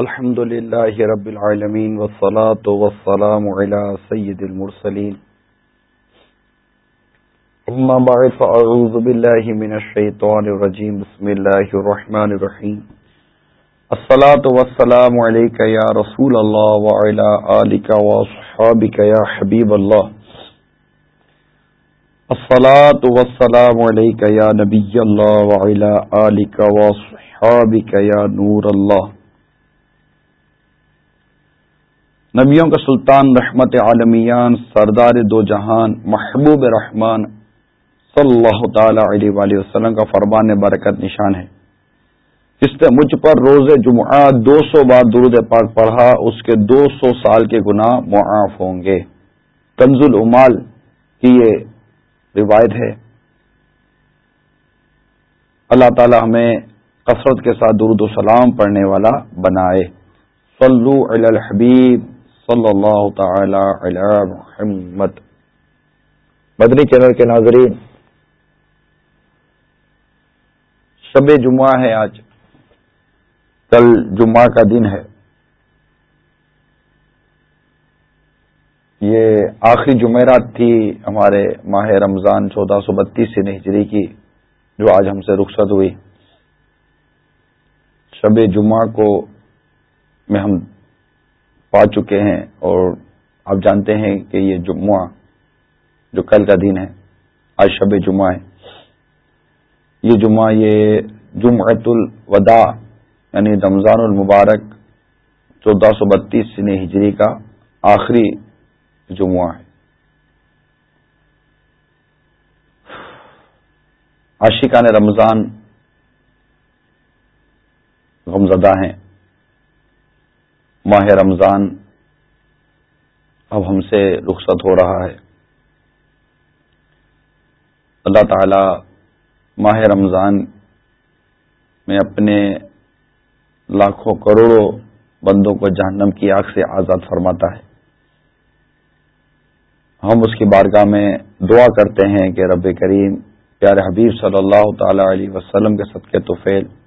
الحمد لله رب العالمين والصلاة والسلام على سيد المرسلين أما بعد فأعوذ بالله من الشيطان الرجيم بسم الله الرحمن الرحيم الصلاة والسلام عليك يا رسول الله وعلى آلك وصحابك يا حبيب الله الصلاة والسلام عليك يا نبي الله وعلى آلك وصحابك يا نور الله نبیوں کا سلطان رحمت عالمیان، سردار دو جہان، محبوب رحمان صلی اللہ تعالی علیہ وآلہ وسلم کا فرمان برکت نشان ہے۔ جس نے مجھ پر روز جمعہ دو سو بار درود پاک پڑھا، اس کے دو سو سال کے گناہ معاف ہوں گے۔ کنز العمال کی یہ روایت ہے۔ اللہ تعالی ہمیں کثرت کے ساتھ درود و سلام پڑھنے والا بنائے۔ صلو علی الحبیب صلی اللہ تعالی علی محمد۔ مدنی چینل کے ناظرین، شب جمعہ ہے آج۔ کل جمعہ کا دن ہے۔ یہ آخری جمعرات تھی ہمارے ماہ رمضان چودہ سو بتیس سے ہجری کی، جو آج ہم سے رخصت ہوئی۔ شب جمعہ کو میں ہم پا چکے ہیں اور آپ جانتے ہیں کہ یہ جمعہ جو کل کا دن ہے، آج شب جمعہ ہے۔ یہ جمعہ یہ جمعت الوداع یعنی رمضان المبارک چودہ سو بتیس سن ہجری کا آخری جمعہ ہے۔ عاشقان رمضان غمزدہ ہیں۔ ماہ رمضان اب ہم سے رخصت ہو رہا ہے۔ اللہ تعالی ماہ رمضان میں اپنے لاکھوں کروڑوں بندوں کو جہنم کی آگ سے آزاد فرماتا ہے۔ ہم اس کی بارگاہ میں دعا کرتے ہیں کہ رب کریم پیارے حبیب صلی اللہ تعالی علیہ وسلم کے صدقے توفیل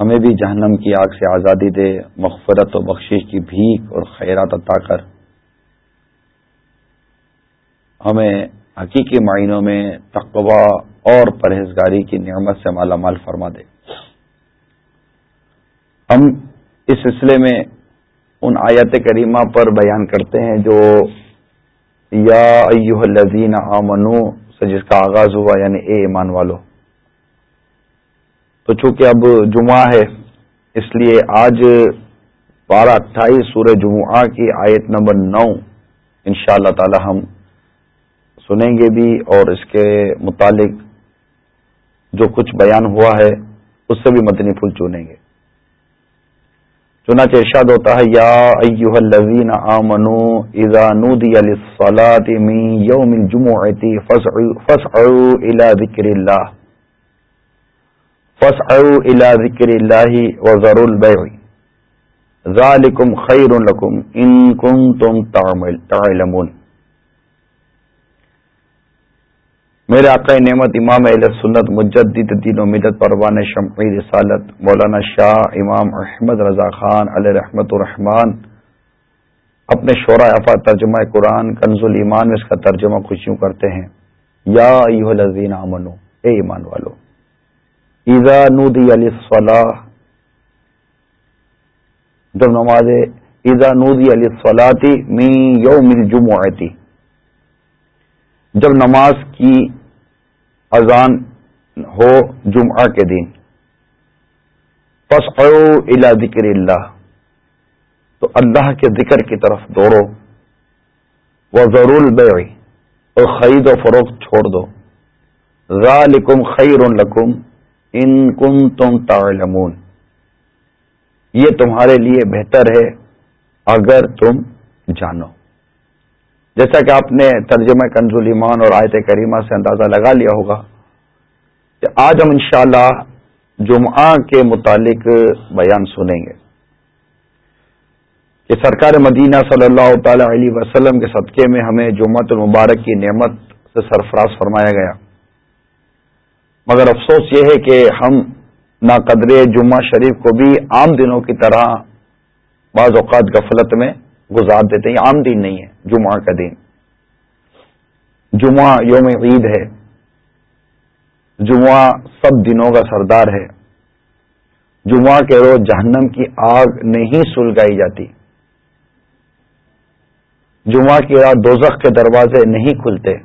ہمیں بھی جہنم کی آگ سے آزادی دے، مغفرت و بخشش کی بھیک اور خیرات عطا کر۔ ہمیں حقیقی معنوں میں تقوا اور پرہیزگاری کی نعمت سے مالا مال فرما دے۔ ہم اس سلسلے میں ان آیت کریمہ پر بیان کرتے ہیں جو یا ایوہ الذین آمنو سے جس کا آغاز ہوا یعنی اے ایمان والو تو چونکہ اب جمعہ ہے، اس لیے آج بارہ اٹھائیس سورہ جمعہ کی آیت نمبر نو ان شاء اللہ تعالی ہم سنیں گے بھی اور اس کے متعلق جو کچھ بیان ہوا ہے، اس سے بھی مدنی پھول چنیں گے۔ چنانچہ ارشاد ہوتا ہے، یا ایوہ الذین آمنو اذا نودی للصلاة من یوم الجمعة فسعوا الى ذکر اللہ۔ فس الى ذکر اللہ وزر البیع. ذالکم خیر لکم ان کنتم تعلمون. میرے آقا نعمت امام اہل سنت مجدد دین و مدت پروان شمعی رسالت مولانا شاہ امام احمد رضا خان علیہ رحمت الرحمان اپنے شعرا افا ترجمہ قرآن کنز المان میں اس کا ترجمہ خوشیوں کرتے ہیں، یا ایوہ الذین آمنو، اے ایمان والو ایزا نودی علی صلاح جب نماز ایزا نودی علی صلاحی می یوم الجمعتی جب نماز کی اذان ہو جمعہ کے دن۔ پس الا ذکر اللہ۔ تو اللہ کے ذکر کی طرف دوڑو۔ وہ ضرور بے اور خرید و فروخت چھوڑ دو۔ ذالکم خیر لکم۔ ان کم تم تعلمون۔ یہ تمہارے لیے بہتر ہے اگر تم جانو۔ جیسا کہ آپ نے ترجمہ کنزول ایمان اور آیت کریمہ سے اندازہ لگا لیا ہوگا کہ آج ہم انشاءاللہ جمعہ کے متعلق بیان سنیں گے۔ کہ سرکار مدینہ صلی اللہ تعالی علیہ وسلم کے صدقے میں ہمیں جمعۃ المبارک کی نعمت سے سرفراز فرمایا گیا۔ مگر افسوس یہ ہے کہ ہم نا قدر جمعہ شریف کو بھی عام دنوں کی طرح بعض اوقات غفلت میں گزار دیتے ہیں عام دن نہیں ہے، جمعہ کا دن جمعہ یوم عید ہے۔ جمعہ سب دنوں کا سردار ہے۔ جمعہ کے روز جہنم کی آگ نہیں سلگائی جاتی۔ جمعہ کی رات دوزخ کے دروازے نہیں کھلتے۔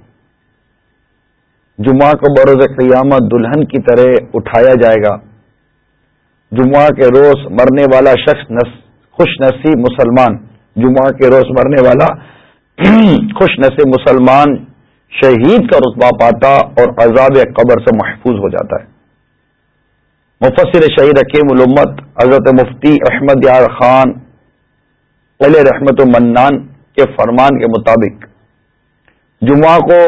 جمعہ کو بروز قیامت دلہن کی طرح اٹھایا جائے گا۔ جمعہ کے روز مرنے والا شخص خوش نصیب مسلمان۔ جمعہ کے روز مرنے والا خوش نصیب مسلمان شہید کا رتبہ پاتا اور عذاب قبر سے محفوظ ہو جاتا ہے۔ مفسر شہید حکیم علومت حضرت مفتی احمد یار خان علیہ رحمت منان کے فرمان کے مطابق جمعہ کو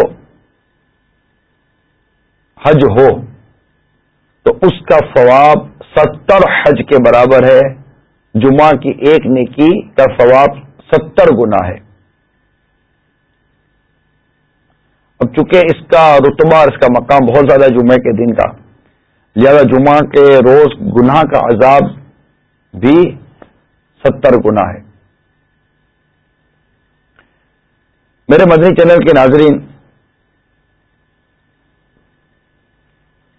حج ہو، تو اس کا ثواب ستر حج کے برابر ہے۔ جمعہ کی ایک نیکی کا ثواب ستر گنا ہے۔ اب چونکہ اس کا رتبہ اس کا مقام بہت زیادہ جمعے کے دن کا، لہذا جمعہ کے روز گناہ کا عذاب بھی ستر گنا ہے۔ میرے مدنی چینل کے ناظرین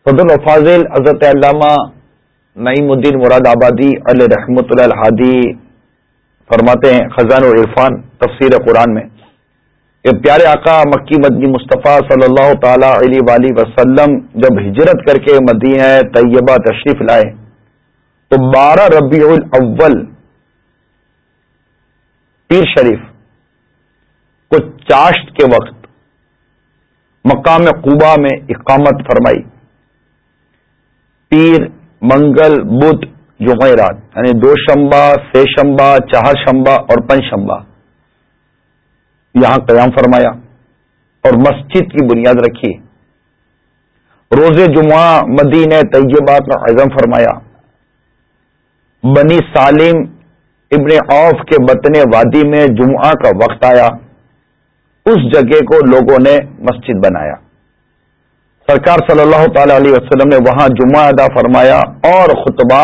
فضل الفاظل حضرت علامہ نعیم الدین مراد آبادی علیہ رحمۃ اللہ الحادی فرماتے ہیں خزان و عرفان، تفسیر قرآن میں۔ کہ پیارے آقا مکی مدنی مصطفیٰ صلی اللہ تعالی علیہ وسلم جب ہجرت کر کے مدینہ طیبہ تشریف لائے، تو بارہ ربیع الاول پیر شریف کو چاشت کے وقت مقام قوبا میں اقامت فرمائی۔ پیر منگل بدھ جمعرات یعنی دو شمبا سے شمبا چار شمبا اور پنچ شمبا یہاں قیام فرمایا اور مسجد کی بنیاد رکھی۔ روز جمعہ مدین طیبات میں عزم فرمایا۔ بنی سالم ابن اوف کے بطن وادی میں جمعہ کا وقت آیا۔ اس جگہ کو لوگوں نے مسجد بنایا۔ سرکار صلی اللہ تعالی علیہ وسلم نے وہاں جمعہ ادا فرمایا اور خطبہ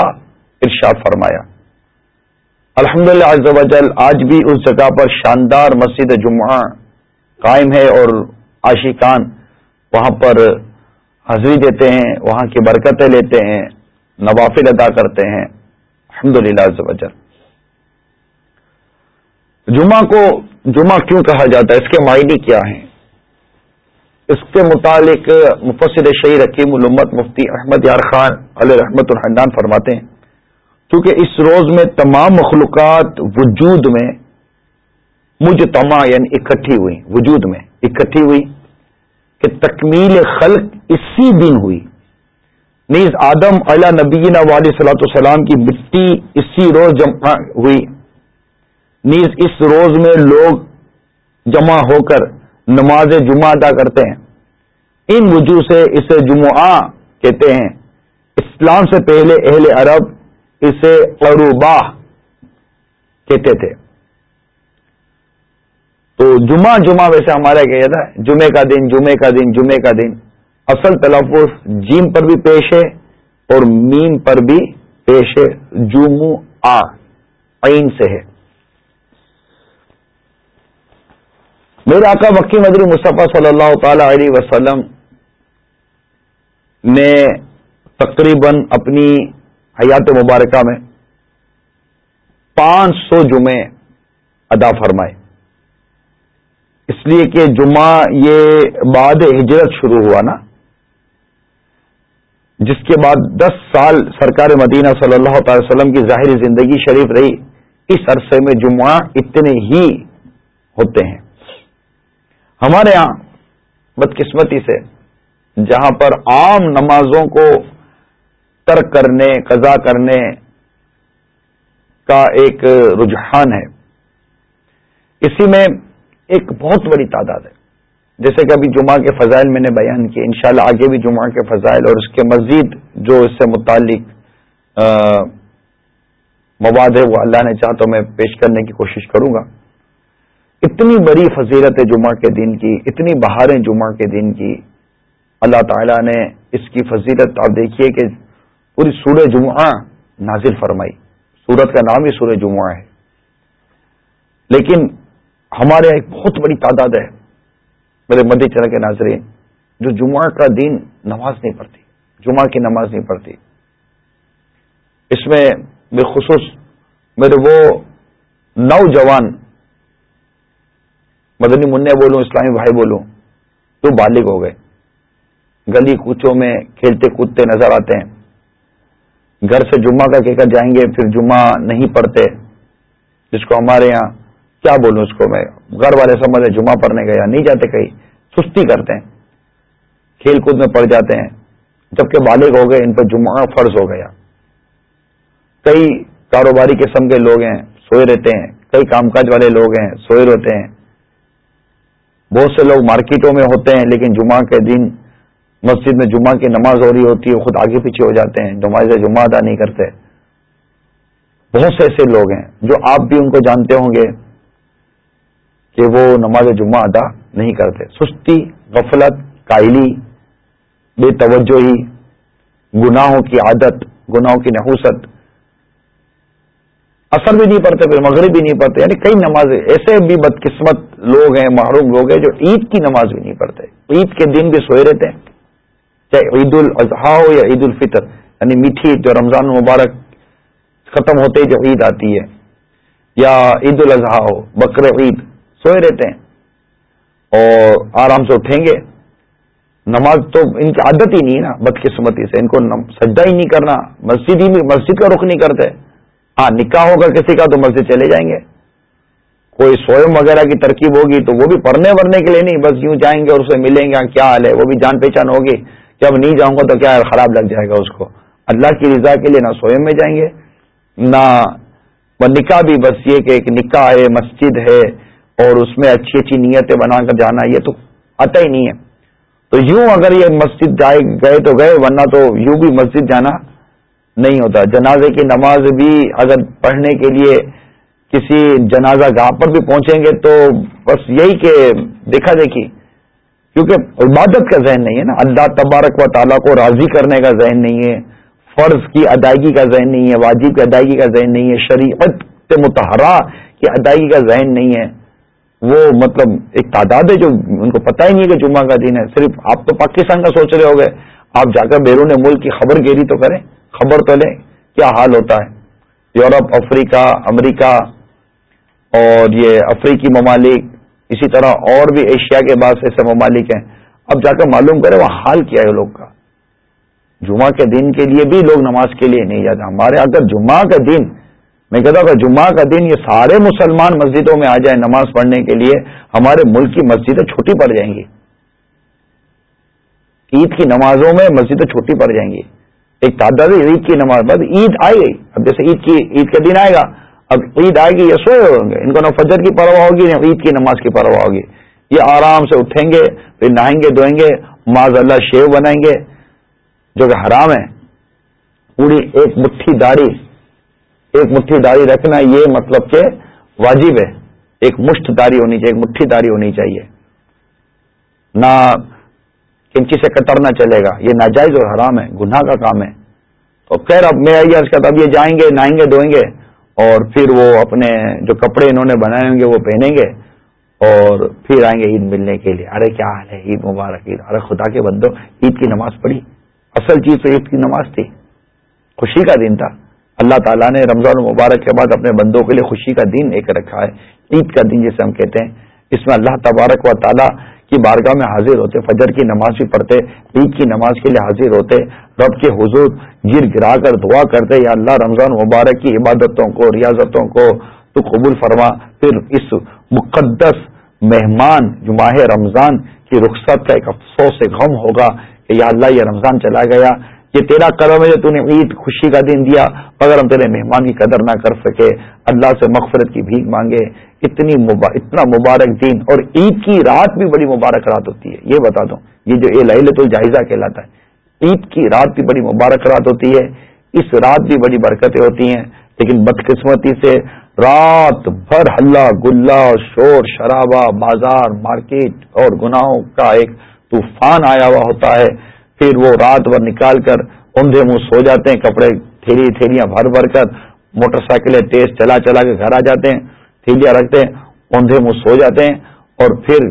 ارشاد فرمایا۔ الحمد للہ آج بھی اس جگہ پر شاندار مسجد جمعہ قائم ہے اور عاشقان وہاں پر حاضری دیتے ہیں، وہاں کی برکتیں لیتے ہیں، نوافل ادا کرتے ہیں۔ الحمد للہ جمعہ کو جمعہ کیوں کہا جاتا ہے؟ اس کے معنی کیا ہیں؟ اس کے متعلق مفسر شہید حکیم علمت مفتی احمد یار خان علیہ رحمت الحمدان فرماتے ہیں، کیونکہ اس روز میں تمام مخلوقات وجود میں مجھ تما یعنی اکٹھی ہوئی، وجود میں اکٹھی ہوئی کہ تکمیل خلق اسی دن ہوئی۔ نیز آدم علا نبین علیہ صلاۃ السلام کی مٹی اسی روز جمع ہوئی۔ نیز اس روز میں لوگ جمع ہو کر نماز جمعہ ادا کرتے ہیں۔ ان وجوہ سے اسے جمعہ کہتے ہیں۔ اسلام سے پہلے اہل عرب اسے عروبا کہتے تھے۔ تو جمعہ جمعہ ویسے ہمارا کیا تھا جمعے کا دن جمعے کا دن جمعے کا دن۔ اصل تلفظ جیم پر بھی پیش ہے اور میم پر بھی پیش ہے۔ جمع آئین سے ہے۔ میرے آقا مکی مدری مصطفیٰ صلی اللہ تعالی علیہ وسلم نے تقریباً اپنی حیات مبارکہ میں پانچ سو جمعے ادا فرمائے۔ اس لیے کہ جمعہ یہ بعد ہجرت شروع ہوا نا، جس کے بعد دس سال سرکار مدینہ صلی اللہ تعالی وسلم کی ظاہری زندگی شریف رہی، اس عرصے میں جمعہ اتنے ہی ہوتے ہیں۔ ہمارے ہاں بدقسمتی سے، جہاں پر عام نمازوں کو ترک کرنے، قضا کرنے کا ایک رجحان ہے۔ اسی میں ایک بہت بڑی تعداد ہے۔ جیسے کہ ابھی جمعہ کے فضائل میں نے بیان کیے انشاءاللہ آگے بھی جمعہ کے فضائل اور اس کے مزید جو اس سے متعلق مواد ہے، وہ اللہ نے چاہ تو میں پیش کرنے کی کوشش کروں گا۔ اتنی بڑی فضیلت ہے جمعہ کے دن کی، اتنی بہاریں جمعہ کے دن کی۔ اللہ تعالیٰ نے اس کی فضیلت آپ دیکھیے کہ پوری سورہ جمعہ نازل فرمائی۔ سورت کا نام ہی سورہ جمعہ ہے۔ لیکن ہمارے ایک بہت بڑی تعداد ہے میرے مدی چرا کے ناظرین، جو جمعہ کا دن نماز نہیں پڑھتی، جمعہ کی نماز نہیں پڑھتی۔ اس میں بالخصوص میرے وہ نوجوان مدنی منع بولوں، اسلامی بھائی بولوں، تو بالغ ہو گئے۔ گلی کوچوں میں کھیلتے کودتے نظر آتے ہیں۔ گھر سے جمعہ کا کہہ کر جائیں گے، پھر جمعہ نہیں پڑھتے۔ جس کو ہمارے یہاں کیا بولوں اس کو میں؟ گھر والے سمجھے جمعہ پڑھنے گیا نہیں جاتے، کہیں سستی کرتے ہیں۔ کھیل کود میں پڑ جاتے ہیں۔ جبکہ بالغ ہو گئے، ان پر جمعہ فرض ہو گیا۔ کئی کاروباری قسم کے لوگ ہیں، سوئے رہتے ہیں۔ کئی کام کاج والے لوگ ہیں، سوئے رہتے ہیں۔ بہت سے لوگ مارکیٹوں میں ہوتے ہیں، لیکن جمعہ کے دن مسجد میں جمعہ کی نماز ہو رہی ہوتی ہے، خود آگے پیچھے ہو جاتے ہیں، نماز جمعہ ادا نہیں کرتے۔ بہت سے ایسے لوگ ہیں جو آپ بھی ان کو جانتے ہوں گے کہ وہ نماز جمعہ ادا نہیں کرتے۔ سستی، غفلت، کائلی، بے توجہی، گناہوں کی عادت، گناہوں کی نحوست اثر بھی نہیں پڑتے، پھر مغرب بھی نہیں پڑھتے یعنی کئی نمازیں ایسے بھی بدقسمت لوگ ہیں، محروم لوگ ہیں، جو عید کی نماز بھی نہیں پڑھتے۔ عید کے دن بھی سوئے رہتے ہیں۔ چاہے عید الاضحیٰ ہو یا عید الفطر یعنی میٹھی جو رمضان مبارک ختم ہوتے جو عید آتی ہے، یا عید الاضحیٰ ہو، بکر عید، سوئے رہتے ہیں۔ اور آرام سے اٹھیں گے۔ نماز تو ان کی عادت ہی نہیں ہے نا، بدقسمتی سے۔ ان کو سجدہ ہی نہیں کرنا، مسجد ہی مسجد کا رخ نہیں کرتے۔ ہاں نکاح ہوگا، کسی کا تو مسجد چلے جائیں گے۔ کوئی سوئم وغیرہ کی ترکیب ہوگی تو وہ بھی پڑھنے ورنے کے لیے نہیں، بس یوں جائیں گے اور اسے ملیں گے ہاں، کیا حال ہے؟ وہ بھی جان پہچان ہوگی۔ کہ اب نہیں جاؤں گا تو کیا خراب لگ جائے گا اس کو؟ اللہ کی رضا کے لیے نہ سوئم میں جائیں گے، نہ نکاح بھی بس یہ کہ ایک نکاح ہے، مسجد ہے، اور اس میں اچھی اچھی نیتیں بنا کر جانا، یہ تو آتا ہی نہیں ہے۔ تو یوں اگر یہ مسجد جائے، گئے تو گئے، ورنہ تو یوں بھی مسجد جانا نہیں ہوتا۔ جنازے کی نماز بھی اگر پڑھنے کے لیے کسی جنازہ گاہ پر بھی پہنچیں گے تو بس یہی کہ دیکھا دیکھی۔ کیونکہ عبادت کا ذہن نہیں ہے نا۔ اللہ تبارک و تعالیٰ کو راضی کرنے کا ذہن نہیں ہے۔ فرض کی ادائیگی کا ذہن نہیں ہے۔ واجب کی ادائیگی کا ذہن نہیں ہے۔ شریعت متحرہ کی ادائیگی کا ذہن نہیں ہے۔ وہ مطلب ایک تعداد ہے جو ان کو پتہ ہی نہیں ہے کہ جمعہ کا دن ہے۔ صرف آپ تو پاکستان کا سوچ رہے ہو گئے۔ آپ جا کر بیرون ملک کی خبر گیری تو کریں۔ خبر تو لیں کیا حال ہوتا ہے۔ یورپ، افریقہ، امریکہ اور یہ افریقی ممالک، اسی طرح اور بھی ایشیا کے بعد ایسے ممالک ہیں۔ اب جا کر معلوم کریں وہاں حال کیا ہے لوگ کا۔ جمعہ کے دن کے لیے بھی لوگ نماز کے لیے نہیں جاتے۔ ہمارے اگر جمعہ کا دن، میں کہتا ہوں کہ جمعہ کا دن یہ سارے مسلمان مسجدوں میں آ جائیں نماز پڑھنے کے لیے، ہمارے ملک کی مسجدیں چھوٹی پڑ جائیں گی۔ عید کی نمازوں میں مسجدیں چھوٹی پڑ جائیں گی۔ ایک تعداد عید کی نماز بس عید آئے گئی اب جیسے عید کی عید کا دن آئے گا، اب عید آئے گی یہ سوئے ہوں گے۔ ان کو نہ فجر کی پرواہ ہوگی، نہ عید کی نماز کی پرواہ ہوگی۔ یہ آرام سے اٹھیں گے، پھر نہائیں گے، دھوئیں گے معذ اللہ شیو بنائیں گے، جو کہ حرام ہے۔ پوری ایک مٹھی داڑھی، ایک مٹھی داڑھی رکھنا یہ مطلب کہ واجب ہے۔ ایک مشت داری ہونی چاہیے، ایک مٹھی داری ہونی چاہیے۔ نہ کنچی سے کترنا چلے گا۔ یہ ناجائز اور حرام ہے، گناہ کا کام ہے۔ تو خیر، اب میں اب یہ جائیں گے، نہائیں گے، دھوئیں گے اور پھر وہ اپنے جو کپڑے انہوں نے بنائے ہوں گے وہ پہنیں گے اور پھر آئیں گے عید ملنے کے لیے۔ ارے کیا حال ہے؟ عید مبارک، عید۔ ارے خدا کے بندو، عید کی نماز پڑھی۔ اصل چیز تو عید کی نماز تھی۔ خوشی کا دن تھا۔ اللہ تعالیٰ نے رمضان المبارک کے بعد اپنے بندوں کے لیے خوشی کا دن ایک رکھا ہے۔ عید کا دن جسے ہم کہتے ہیں، اس میں اللہ تبارک و تعالیٰ کی بارگاہ میں حاضر ہوتے، فجر کی نماز بھی پڑھتے، عید کی نماز کے لیے حاضر ہوتے، رب کے حضور گر گرا کر دعا کرتے، یا اللہ رمضان مبارک کی عبادتوں کو، ریاضتوں کو تو قبول فرما۔ پھر اس مقدس مہمان جو ماہ رمضان کی رخصت کا ایک افسوس سے غم ہوگا کہ یا اللہ یہ رمضان چلا گیا، یہ تیرا کرم ہے تو نے عید خوشی کا دن دیا، مگر ہم تیرے مہمان کی قدر نہ کر سکے۔ اللہ سے مغفرت کی بھیک مانگے۔ اتنی اتنا مبارک دن اور عید کی رات بھی بڑی مبارک رات ہوتی ہے۔ یہ بتا دوں، یہ جو لہلت الجائزہ کہلاتا ہے۔ عید کی رات بھی بڑی مبارک رات ہوتی ہے، اس رات بھی بڑی برکتیں ہوتی ہیں، لیکن بدقسمتی سے رات بھر ہلہ گلا شور شرابہ، بازار، مارکیٹ اور گناہوں کا ایک طوفان آیا ہوا ہوتا ہے۔ پھر وہ رات بھر نکال کر اوندھے منہ سو جاتے ہیں، کپڑے تھیلی تھیلیاں بھر بھر کر، موٹر سائیکلیں تیز چلا چلا کے گھر آ جاتے ہیں۔ تھیلیاں رکھتے ہیں اوندھے منہ سو جاتے ہیں اور پھر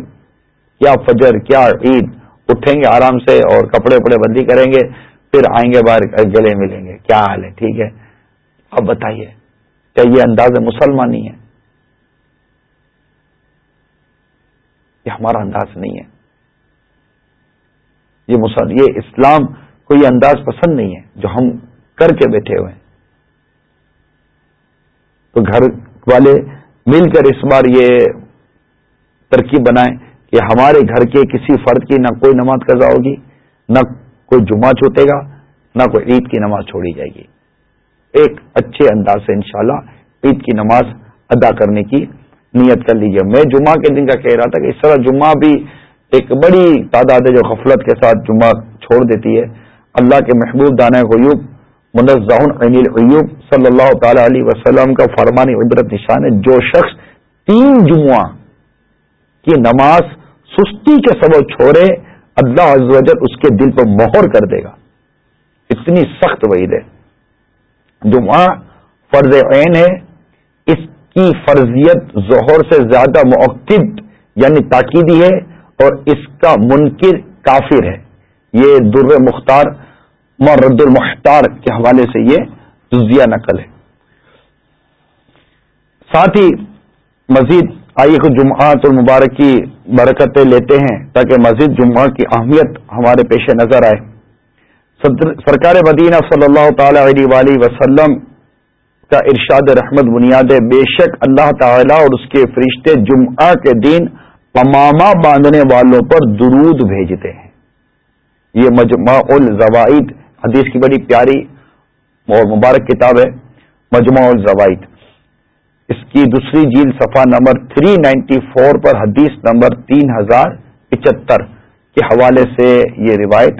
کیا فجر، کیا عید، اٹھیں گے آرام سے اور کپڑے وپڑے بندی کریں گے، پھر آئیں گے باہر گلے ملیں گے۔ کیا حال ہے؟ ٹھیک ہے۔ اب بتائیے، کیا یہ انداز مسلمانی ہے؟ یہ ہمارا انداز نہیں ہے۔ یہ مسل، یہ اسلام کو یہ انداز پسند نہیں ہے، جو ہم کر کے بیٹھے ہوئے ہیں۔ تو گھر والے مل کر اس بار یہ ترکیب بنائیں کہ ہمارے گھر کے کسی فرد کی نہ کوئی نماز قضا ہوگی، نہ کوئی جمعہ چھوٹے گا، نہ کوئی عید کی نماز چھوڑی جائے گی۔ ایک اچھے انداز سے انشاءاللہ عید کی نماز ادا کرنے کی نیت کر لیجیے میں جمعہ کے دن کا کہہ رہا تھا کہ اس طرح جمعہ بھی ایک بڑی تعداد ہے جو غفلت کے ساتھ جمعہ چھوڑ دیتی ہے۔ اللہ کے محبوب دانہ غیوب منزہ ایوب صلی اللہ تعالی علیہ وسلم کا فرمانی عبرت نشان ہے، جو شخص تین جمعہ کی نماز سستی کے سبب چھوڑے، اللہ عز و جل اس کے دل پر مہر کر دے گا۔ اتنی سخت وعید ہے۔ جمعہ فرض عین ہے۔ اس کی فرضیت ظہر سے زیادہ موقع یعنی تاکیدی ہے اور اس کا منکر کافر ہے۔ یہ در مختار مرد المختار کے حوالے سے یہ جزیہ نقل ہے۔ ساتھ ہی مزید آئیے کو جمعات المبارک کی برکتیں لیتے ہیں تاکہ مزید جمعہ کی اہمیت ہمارے پیش نظر آئے۔ سرکار مدینہ صلی اللہ تعالی علیہ وسلم کا ارشاد رحمت بنیاد بے شک اللہ تعالی اور اس کے فرشتے جمعہ کے دن پماما باندھنے والوں پر درود بھیجتے ہیں۔ یہ مجمع الزوائد حدیث کی بڑی پیاری اور مبارک کتاب ہے مجمع الزوائد۔ اس کی دوسری جیل صفحہ نمبر 394 پر حدیث نمبر تین ہزار پچہتر کے حوالے سے یہ روایت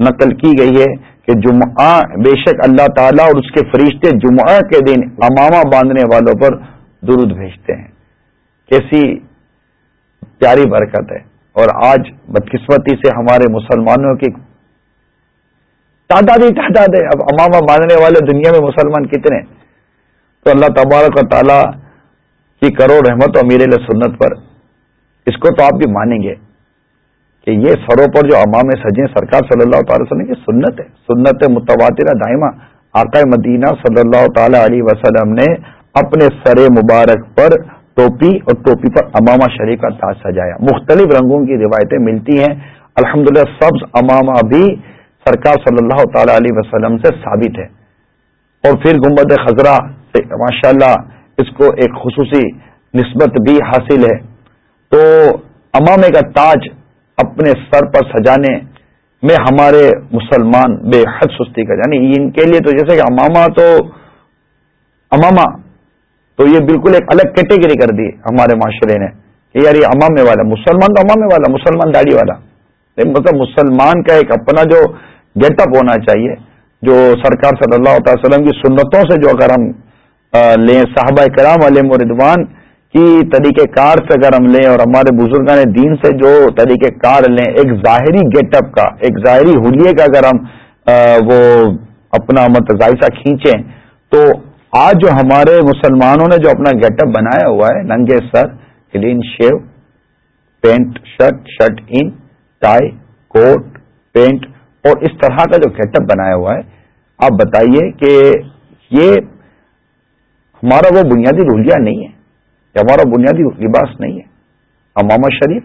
نقل کی گئی ہے کہ جمعہ، بے شک اللہ تعالیٰ اور اس کے فرشتے جمعہ کے دن امامہ باندھنے والوں پر درود بھیجتے ہیں۔ کیسی پیاری برکت ہے۔ اور آج بدقسمتی سے ہمارے مسلمانوں کی تعداد ہی تعداد ہے۔ اب امامہ باندھنے والے دنیا میں مسلمان کتنے تو اللہ تبارک و تعالیٰ کی کرو رحمت و امیر سنت پر اس کو تو آپ بھی مانیں گے کہ یہ سروں پر جو امام سجیں سرکار صلی اللہ تعالی وسلم کی سنت ہے۔ سنت متواتر دائمہ۔ آقا مدینہ صلی اللہ تعالی علیہ وسلم نے اپنے سر مبارک پر ٹوپی اور ٹوپی پر امامہ شریف کا تاج سجایا۔ مختلف رنگوں کی روایتیں ملتی ہیں۔ الحمد للہ سبز امامہ بھی سرکار صلی اللہ تعالی علیہ وسلم سے ثابت ہے۔ اور پھر گمبد خزرہ سے ماشاء اللہ اس کو ایک خصوصی نسبت بھی حاصل ہے۔ تو امامے کا تاج اپنے سر پر سجانے میں ہمارے مسلمان بے حد سستی کر یعنی ان کے لیے تو جیسے کہ اماما تو اماما تو یہ بالکل ایک الگ کیٹیگری کر دی ہمارے معاشرے نے۔ کہ یار یہ یعنی امامے والا، مسلمان تو امامے والا، مسلمان داڑھی والا۔ مطلب مسلمان کا ایک اپنا جو گیٹ اپ ہونا چاہیے، جو سرکار صلی اللہ تعالی وسلم کی سنتوں سے جو اگر ہم لیں، صحابہ کرام علیہ مردوان کی طریقہ کار سے اگر ہم لیں، اور ہمارے بزرگان دین سے جو طریقہ کار لیں، ایک ظاہری گیٹ اپ کا، ایک ظاہری ہولیے کا اگر ہم وہ اپنا مت ذائقہ کھینچیں، تو آج جو ہمارے مسلمانوں نے جو اپنا گیٹ اپ بنایا ہوا ہے ننگے سر clean shave pant shirt shirt in tie coat pant اور اس طرح کا جو گیٹ اپ بنایا ہوا ہے، آپ بتائیے کہ یہ ہمارا وہ بنیادی رولیا نہیں ہے یہ ہمارا بنیادی لباس نہیں ہے۔ امامہ شریف،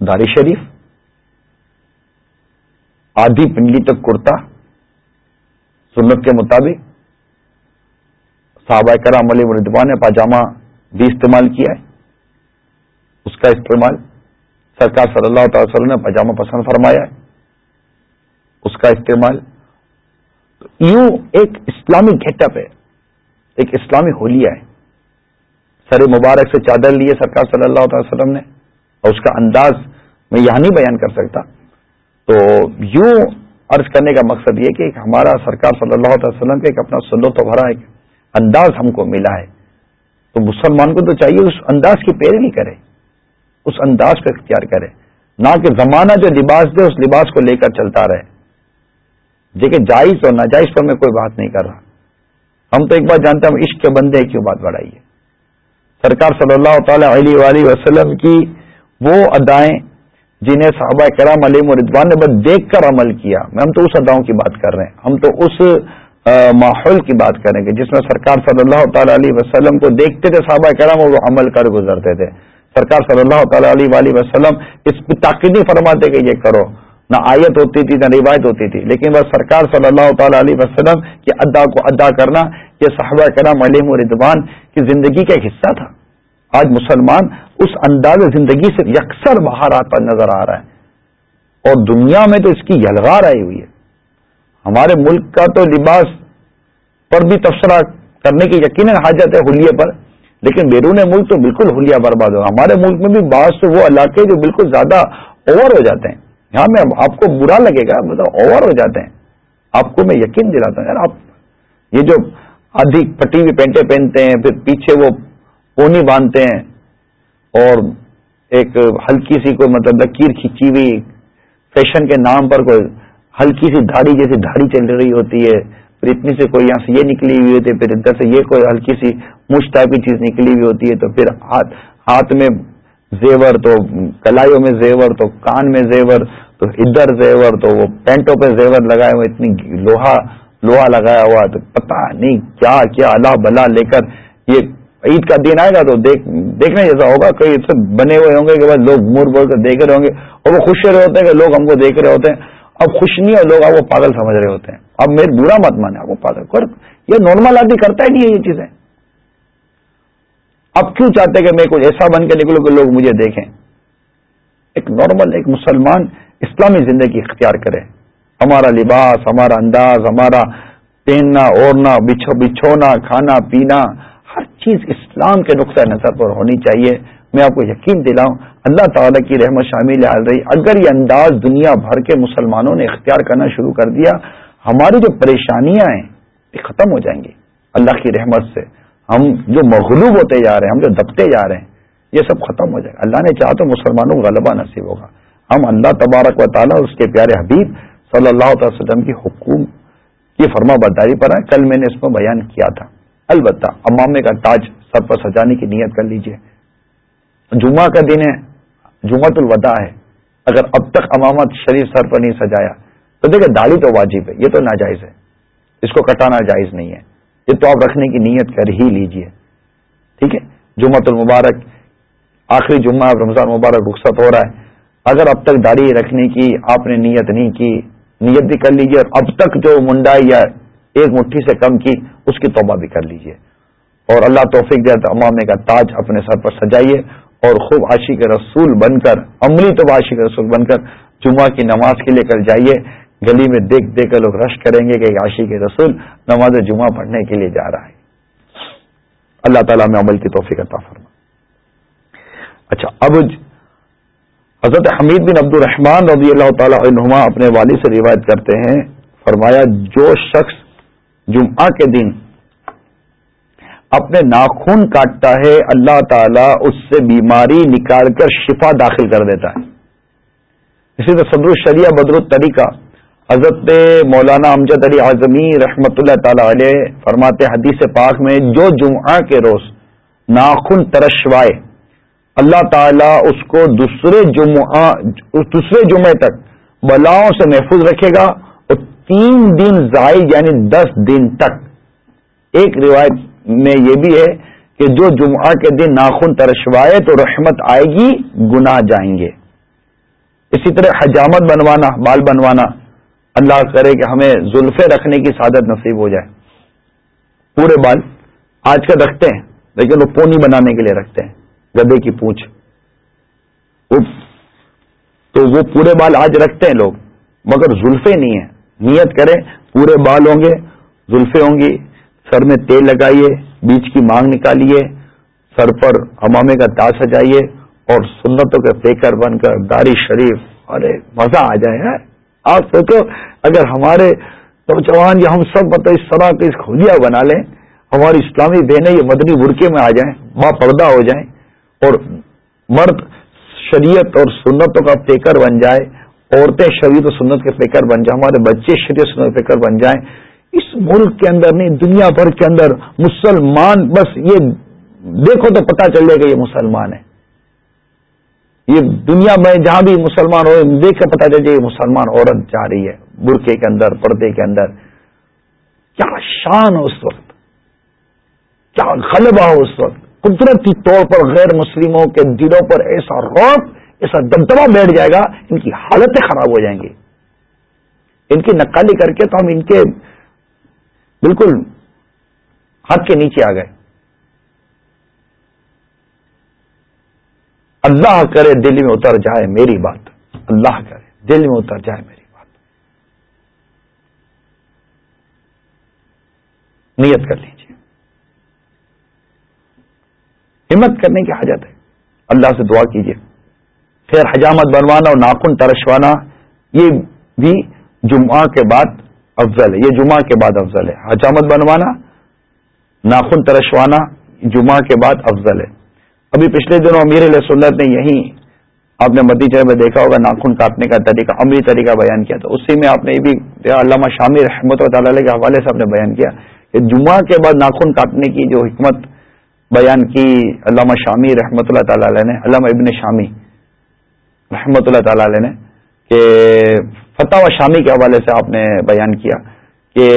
داری شریف، آدھی پنڈلی تک کرتا، سنت کے مطابق، صحابہ کرام علی مردوان نے پاجامہ بھی استعمال کیا ہے، اس کا استعمال سرکار صلی اللہ تعالی وسلم نے پاجامہ پسند فرمایا ہے۔ اس کا استعمال یوں ایک اسلامی گیٹ اپ ہے، ایک اسلامی ہولیا ہے۔ سر مبارک سے چادر لیے سرکار صلی اللہ تعالی وسلم نے اور اس کا انداز میں یہاں نہیں بیان کر سکتا۔ تو یوں عرض کرنے کا مقصد یہ کہ ہمارا سرکار صلی اللہ تعالی وسلم کا ایک اپنا سنت و بھرا ایک انداز ہم کو ملا ہے۔ تو مسلمان کو تو چاہیے اس انداز کی پیروی کرے، اس انداز کو اختیار کرے۔ نہ کہ زمانہ جو لباس دے، اس لباس کو لے کر چلتا رہے۔ دیکھیں، جائز اور ناجائز پر میں کوئی بات نہیں کر رہا۔ ہم تو ایک بات جانتے ہیں، ہم عشق کے بندے کیوں بات بڑھائیے سرکار صلی اللہ تعالی علیہ وسلم کی وہ ادائیں جنہیں صحابہ کرام علیہ ردوان نے بس دیکھ کر عمل کیا۔ ہم تو اس اداؤں کی بات کر رہے ہیں۔ ہم تو اس ماحول کی بات کریں گے جس میں سرکار صلی اللہ تعالی علیہ وسلم کو دیکھتے تھے، صحابہ کرام اور وہ عمل کر گزرتے تھے۔ سرکار صلی اللہ تعالی علیہ وسلم اس پہ تاکید نہیں فرماتے کہ یہ کرو۔ نہ آیت ہوتی تھی نہ روایت ہوتی تھی۔ لیکن بس سرکار صلی اللہ تعالی علیہ وسلم کے ادا کو ادا کرنا یہ صحابہ کرام علیم ردوان کی زندگی کا ایک حصہ تھا۔ آج مسلمان اس انداز زندگی سے یکسر باہر آتا نظر آ رہا ہے۔ اور دنیا میں تو اس کی یلغار آئی ہوئی ہے۔ ہمارے ملک کا تو لباس پر بھی تبصرہ کرنے کی یقیناً حاجت ہے حلیے پر، لیکن بیرون ملک تو بالکل حلیہ برباد ہو۔ ہمارے ملک میں بھی بعض تو وہ علاقے جو بالکل زیادہ اوور ہو جاتے ہیں۔ یہاں میں آپ کو برا لگے گا مطلب اوور ہو جاتے ہیں۔ آپ کو میں یقین دلاتا ہوں، یار آپ یہ جو ادھک پٹی ہوئی پینٹیں پہنتے ہیں، پھر پیچھے وہ پونی باندھتے ہیں اور ایک ہلکی سی کوئی مطلب لکیر کھینچی ہوئی، فیشن کے نام پر کوئی ہلکی سی دھاڑی جیسی دھاڑی چل رہی ہوتی ہے، پھر اتنی سے کوئی یہاں سے یہ نکلی ہوئی ہوتی ہے، پھر ادھر سے یہ کوئی ہلکی سی مچھ ٹائپ کی چیز نکلی ہوئی ہوتی ہے، تو پھر ہاتھ ہاتھ میں زیور، تو کلائیوں میں زیور، تو کان میں زیور، تو ادھر زیور، تو وہ پینٹوں پہ زیور لگائے ہوئے، اتنی لوہا لوہا لگایا ہوا، تو پتا نہیں کیا کیا اللہ بلا لے کر یہ عید کا دن آئے گا، تو دیکھ، دیکھنے جیسا ہوگا، کئی سب بنے ہوئے ہوں گے کہ بس لوگ مور بول کر دیکھ رہے ہوں گے، اور وہ خوش رہے ہوتے ہیں کہ لوگ ہم کو دیکھ رہے ہوتے ہیں۔ اب خوش نہیں ہے لوگ آپ کو پاگل سمجھ رہے ہوتے ہیں۔ اب میرے برا مت مانے آپ کو پاگل۔ کر، یہ نارمل آدمی کرتا ہی نہیں ہے یہ چیزیں؟ اب کیوں چاہتے کہ میں کچھ ایسا بن کے نکلوں کہ لوگ مجھے دیکھیں؟ ایک نارمل ایک مسلمان اسلامی زندگی اختیار کرے۔ ہمارا لباس، ہمارا انداز، ہمارا پہننا، اوڑھنا بچھونا، کھانا، پینا، ہر چیز اسلام کے نقطۂ نظر پر ہونی چاہیے۔ میں آپ کو یقین دلاؤں، اللہ تعالیٰ کی رحمت شامل آ رہی۔ اگر یہ انداز دنیا بھر کے مسلمانوں نے اختیار کرنا شروع کر دیا، ہماری جو پریشانیاں ہیں، یہ ختم ہو جائیں گی۔ اللہ کی رحمت سے۔ ہم جو مغلوب ہوتے جا رہے ہیں، ہم جو دبتے جا رہے ہیں، یہ سب ختم ہو جائے گا۔ اللہ نے چاہا تو مسلمانوں کو غلبہ نصیب ہوگا۔ ہم اللہ تبارک و تعالیٰ اور اس کے پیارے حبیب صلی اللہ تعالی وسلم کی حکوم کی فرما برداری پر آئے کل میں نے اس میں بیان کیا تھا۔ البتہ امامے کا تاج سر پر سجانے کی نیت کر لیجیے۔ جمعہ کا دن ہے جمعت الوداع ہے۔ اگر اب تک امامت شریف سر پر نہیں سجایا، تو دیکھیں داڑھی تو واجب ہے، یہ تو ناجائز ہے۔ اس کو کٹانا جائز نہیں ہے۔ یہ تو آپ رکھنے کی نیت کر ہی لیجیے۔ ٹھیک ہے؟ جمعت المبارک، آخری جمعہ رمضان مبارک رخصت ہو رہا ہے۔ اگر اب تک داڑھی رکھنے کی آپ نے نیت نہیں کی، نیت بھی کر لیجیے اور اب تک جو منڈائی یا ایک مٹھی سے کم کی، اس کی توبہ بھی کر لیجیے۔ اور اللہ توفیق دیا تو امامے کا تاج اپنے سر پر سجائیے اور خوب عاشق رسول بن کر، عملی تو عاشق رسول بن کر جمعہ کی نماز کے لے کر جائیے۔ گلی میں دیکھ دیکھ کر لوگ رش کریں گے کہ عاشق رسول نماز جمعہ پڑھنے کے لیے جا رہا ہے۔ اللہ تعالیٰ میں عمل کی توفیق عطا فرما اچھا اب حضرت حمید بن عبد الرحمان رضی اللہ تعالیٰ عنہما اپنے والد سے روایت کرتے ہیں، فرمایا، جو شخص جمعہ کے دن اپنے ناخن کاٹتا ہے، اللہ تعالیٰ اس سے بیماری نکال کر شفا داخل کر دیتا ہے۔ اسی طرح صدر الشریعہ بدر الطریقہ حضرت مولانا امجد علی اعظمی رحمۃ اللہ تعالی علیہ فرماتے حدیث پاک میں، جو جمعہ کے روز ناخن ترشوائے، اللہ تعالیٰ اس کو دوسرے جمعہ دوسرے جمعے تک بلاؤں سے محفوظ رکھے گا اور تین دن زائد یعنی دس دن تک۔ ایک روایت میں یہ بھی ہے کہ جو جمعہ کے دن ناخن ترشوائے تو رحمت آئے گی، گناہ جائیں گے۔ اسی طرح حجامت بنوانا بال بنوانا اللہ کرے کہ ہمیں زلفے رکھنے کی سعادت نصیب ہو جائے۔ پورے بال آج کل رکھتے ہیں، لیکن وہ پونی بنانے کے لیے رکھتے ہیں گدے کی پونچھ۔ تو وہ پورے بال آج رکھتے ہیں لوگ، مگر زلفے نہیں ہیں۔ نیت کریں، پورے بال ہوں گے، زلفے ہوں گی۔ سر میں تیل لگائیے، بیچ کی مانگ نکالیے۔ سر پر امامے کا تاج سجائیے اور سنتوں کے پیکر بن کر داری شریف، ارے، مزہ آ جائے۔ ہاں، آپ سوچو اگر ہمارے نوجوان یا ہم سب مطلب اس طرح کے کھولیا بنا لیں، ہماری اسلامی بہنیں یہ مدنی برقے میں آ جائیں با پردہ ہو جائیں اور مرد شریعت اور سنتوں کا پیکر بن جائے، عورتیں شریعت و سنت کے فکر بن جائیں، ہمارے بچے شریعت سنت کے فکر بن جائیں، اس ملک کے اندر نہیں، دنیا بھر کے اندر مسلمان بس یہ دیکھو تو پتہ چل جائے گا یہ مسلمان ہے یہ دنیا میں جہاں بھی مسلمان ہو، دیکھ کے پتا چل جائے یہ مسلمان عورت جا رہی ہے۔ برقعے کے اندر، پردے کے اندر۔ کیا شان ہو اس وقت۔ کیا غلبہ ہو اس وقت۔ قدرتی طور پر غیر مسلموں کے دلوں پر ایسا روپ ایسا دبدبا بیٹھ جائے گا، ان کی حالتیں خراب ہو جائیں گی۔ ان کی نقالی کر کے تو ہم ان کے بالکل ہاتھ کے نیچے آ گئے۔ اللہ کرے دل میں اتر جائے میری بات۔ اللہ کرے دل میں اتر جائے میری بات نیت کر لیجیے ہمت کرنے کی حاجت ہے۔ اللہ سے دعا کیجیے پھر حجامت بنوانا اور ناخن ترشوانا، یہ بھی جمعہ کے بعد افضل ہے۔ یہ جمعہ کے بعد افضل ہے۔ حجامت بنوانا، ناخن ترشوانا، جمعہ کے بعد افضل ہے۔ ابھی پچھلے دنوں امیر علیہ سنت نے یہی آپ نے مدی جگہ میں دیکھا ہوگا، ناخن کاٹنے کا طریقہ عملی طریقہ بیان کیا تھا۔ اسی میں آپ نے یہ بھی علامہ شامی رحمت اللہ تعالی کے حوالے سے آپ نے بیان کیا۔ جمعہ کے بعد ناخن کاٹنے کی جو حکمت بیان کی، علامہ شامی رحمۃ اللہ تعالی نے، علامہ ابن شامی رحمۃ اللہ تعالی علیہ نے، کہ فتح و شامی کے حوالے سے آپ نے بیان کیا کہ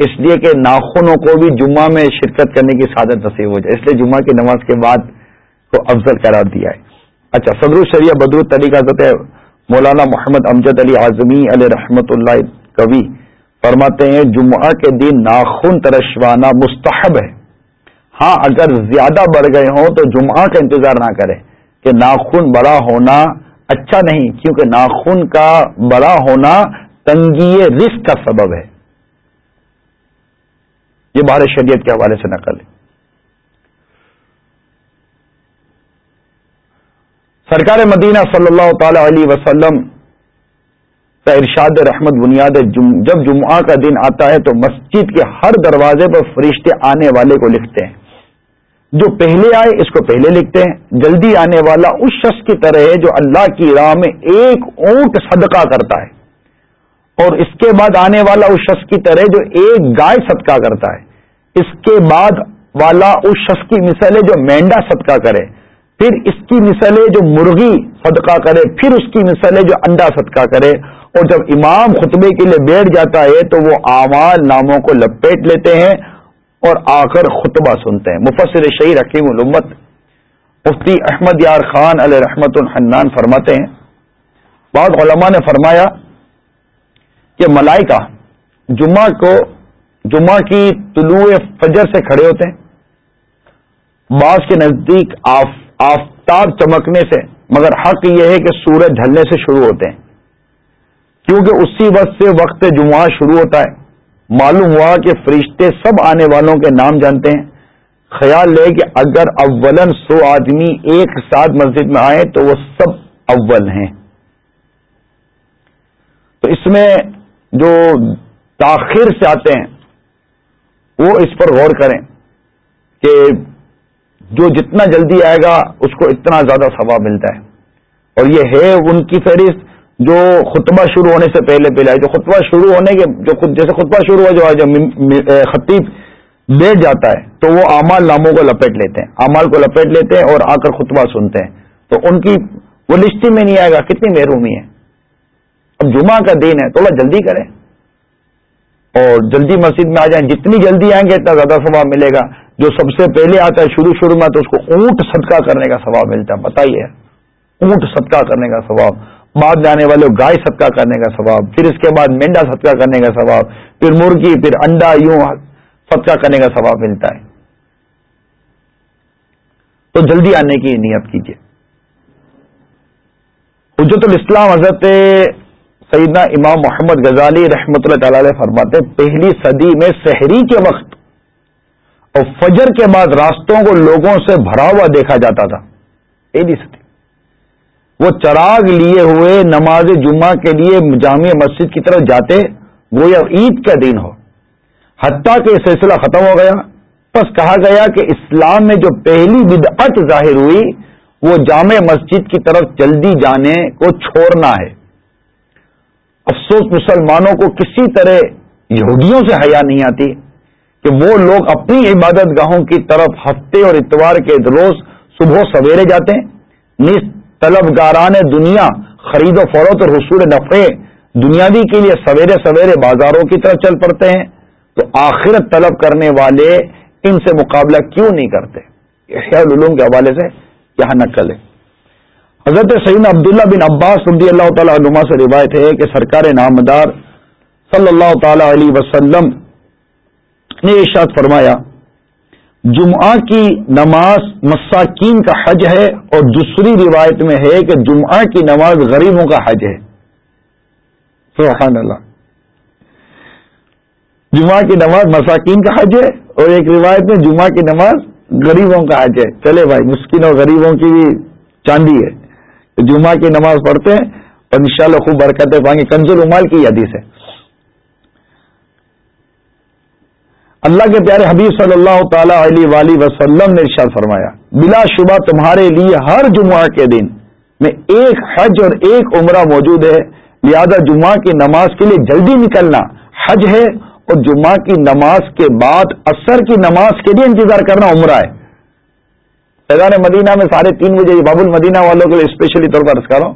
اس لیے کہ ناخنوں کو بھی جمعہ میں شرکت کرنے کی سعادت نصیب ہو جائے، اس لیے جمعہ کی نماز کے بعد کو افضل قرار دیا ہے۔ اچھا صدر الشریعہ بدر طریقہ مولانا محمد امجد علی اعظمی علیہ رحمت اللہ کبھی فرماتے ہیں جمعہ کے دن ناخن ترشوانا مستحب ہے۔ ہاں اگر زیادہ بڑھ گئے ہوں تو جمعہ کا انتظار نہ کریں کہ ناخن بڑا ہونا اچھا نہیں، کیونکہ ناخن کا بڑا ہونا تنگی رسک کا سبب ہے۔ یہ بار شریعت کے حوالے سے نقل ہے۔ سرکار مدینہ صلی اللہ تعالی علیہ وسلم کا ارشاد رحمت بنیاد جب جمعہ کا دن آتا ہے تو مسجد کے ہر دروازے پر فرشتے آنے والے کو لکھتے ہیں۔ جو پہلے آئے اس کو پہلے لکھتے ہیں۔ جلدی آنے والا اس شخص کی طرح ہے جو اللہ کی راہ میں ایک اونٹ صدقہ کرتا ہے۔ اور اس کے بعد آنے والا اس شخص کی طرح جو ایک گائے صدقہ کرتا ہے۔ اس کے بعد والا اس شخص کی مثل ہے جو مینڈا صدقہ کرے۔ پھر اس کی مثل ہے جو مرغی صدقہ کرے۔ پھر اس کی مثل ہے جو انڈا صدقہ کرے۔ اور جب امام خطبے کے لیے بیٹھ جاتا ہے تو وہ اعمال ناموں کو لپیٹ لیتے ہیں اور آ کر خطبہ سنتے ہیں۔ مفسر شہید حکیم الامت مفتی احمد یار خان علیہ رحمت الحنان فرماتے ہیں۔ بعض علماء نے فرمایا کہ ملائکہ جمعہ کو جمعہ کی طلوع فجر سے کھڑے ہوتے ہیں۔ بعض کے نزدیک آفتاب چمکنے سے، مگر حق یہ ہے کہ سورج ڈھلنے سے شروع ہوتے ہیں۔ کیونکہ اسی وقت سے وقت جمعہ شروع ہوتا ہے۔ معلوم ہوا کہ فرشتے سب آنے والوں کے نام جانتے ہیں۔ خیال لے کہ اگر اولن سو آدمی ایک ساتھ مسجد میں آئے تو وہ سب اول ہیں۔ تو اس میں جو تاخیر سے آتے ہیں، وہ اس پر غور کریں کہ جو جتنا جلدی آئے گا، اس کو اتنا زیادہ ثواب ملتا ہے۔ اور یہ ہے ان کی فہرست۔ جو خطبہ شروع ہونے سے پہلے پہلے آئے، جو خطبہ شروع ہونے کے جو خود جیسے خطبہ شروع ہوا، جو جو خطیب بیٹھ جاتا ہے، تو وہ امال ناموں کو لپیٹ لیتے ہیں۔ امال کو لپیٹ لیتے ہیں اور آ کر خطبہ سنتے ہیں۔ تو ان کی وہ لسٹی میں نہیں آئے گا، کتنی محرومی ہے اب جمعہ کا دن ہے تھوڑا جلدی کریں اور جلدی مسجد میں آ جائیں، جتنی جلدی آئیں گے، اتنا زیادہ ثواب ملے گا۔ جو سب سے پہلے آتا ہے شروع شروع میں، تو اس کو اونٹ صدقہ کرنے کا ثواب ملتا ہے۔ بتائیے، اونٹ صدقہ کرنے کا ثواب۔ بعد میں آنے والے گائے صدقہ کرنے کا ثواب، پھر اس کے بعد مینڈا صدقہ کرنے کا ثواب، پھر مرغی، پھر انڈا، یوں صدقہ کرنے کا ثواب ملتا ہے۔ تو جلدی آنے کی نیت کیجیے حجت الاسلام حضرت سیدنا امام محمد غزالی رحمۃ اللہ تعالی فرماتے پہلی صدی میں شہری کے وقت اور فجر کے بعد راستوں کو لوگوں سے بھرا ہوا دیکھا جاتا تھا۔ پہلی صدی۔ وہ چراغ لیے ہوئے نماز جمعہ کے لیے جامع مسجد کی طرف جاتے وہ یا عید کا دن ہو۔ حتیٰ کہ یہ سلسلہ ختم ہو گیا۔ بس کہا گیا کہ اسلام میں جو پہلی بدعت ظاہر ہوئی، وہ جامع مسجد کی طرف جلدی جانے کو چھوڑنا ہے۔ افسوس مسلمانوں کو کسی طرح یہودیوں سے حیا نہیں آتی کہ وہ لوگ اپنی عبادت گاہوں کی طرف ہفتے اور اتوار کے روز صبح سویرے جاتے ہیں نس طلبگاران دنیا خرید و فروخت اور حصول نفے دنیاوی کے لیے سویرے سویرے بازاروں کی طرف چل پڑتے ہیں، تو آخرت طلب کرنے والے ان سے مقابلہ کیوں نہیں کرتے؟ خیر علوم کے حوالے سے یہاں نقل ہے۔ حضرت سعین عبداللہ بن عباس رضی اللہ تعالی عنما سے روایت ہے کہ سرکار نامدار صلی اللہ تعالی علیہ وسلم نے ارشاد فرمایا جمعہ کی نماز مساکین کا حج ہے اور دوسری روایت میں ہے کہ جمعہ کی نماز غریبوں کا حج ہے۔ سبحان اللہ۔ جمعہ کی نماز مساکین کا حج ہے اور ایک روایت میں جمعہ کی نماز غریبوں کا حج ہے۔ چلے بھائی، مسکین اور غریبوں کی بھی چاندی ہے۔ جمعہ کی نماز پڑھتے ہیں اور انشاءاللہ خوب برکتیں پائیں گے۔ کنزل امال کی حدیث ہے۔ اللہ کے پیارے حبیب صلی اللہ تعالی علیہ وسلم نے ارشاد فرمایا، بلا شبہ تمہارے لیے ہر جمعہ کے دن میں ایک حج اور ایک عمرہ موجود ہے، لہذا جمعہ کی نماز کے لیے جلدی نکلنا حج ہے اور جمعہ کی نماز کے بعد اثر کی نماز کے لیے انتظار کرنا عمرہ ہے۔ فیضان مدینہ میں ساڑھے تین بجے باب المدینہ والوں کے لیے اسپیشلی طور پر رہا ہوں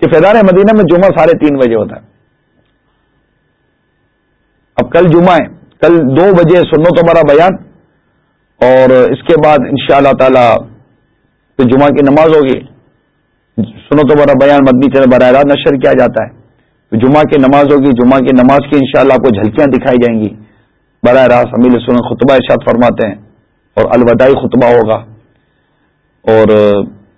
کہ فیضان مدینہ میں جمعہ ساڑھے تین بجے ہوتا ہے۔ اب کل جمعہ ہے۔ کل دو بجے سنو تو بڑا بیان اور اس کے بعد ان شاء اللہ تعالی جمعہ کی نماز ہوگی۔ سنو تو بیان مدنی چلے براہ راست نشر کیا جاتا ہے۔ جمعہ کی نماز ہوگی، جمعہ کی نماز کی انشاءاللہ آپ کو جھلکیاں دکھائی جائیں گی۔ براہ راست امیل سن خطبہ ارشاد فرماتے ہیں اور الوداعی خطبہ ہوگا۔ اور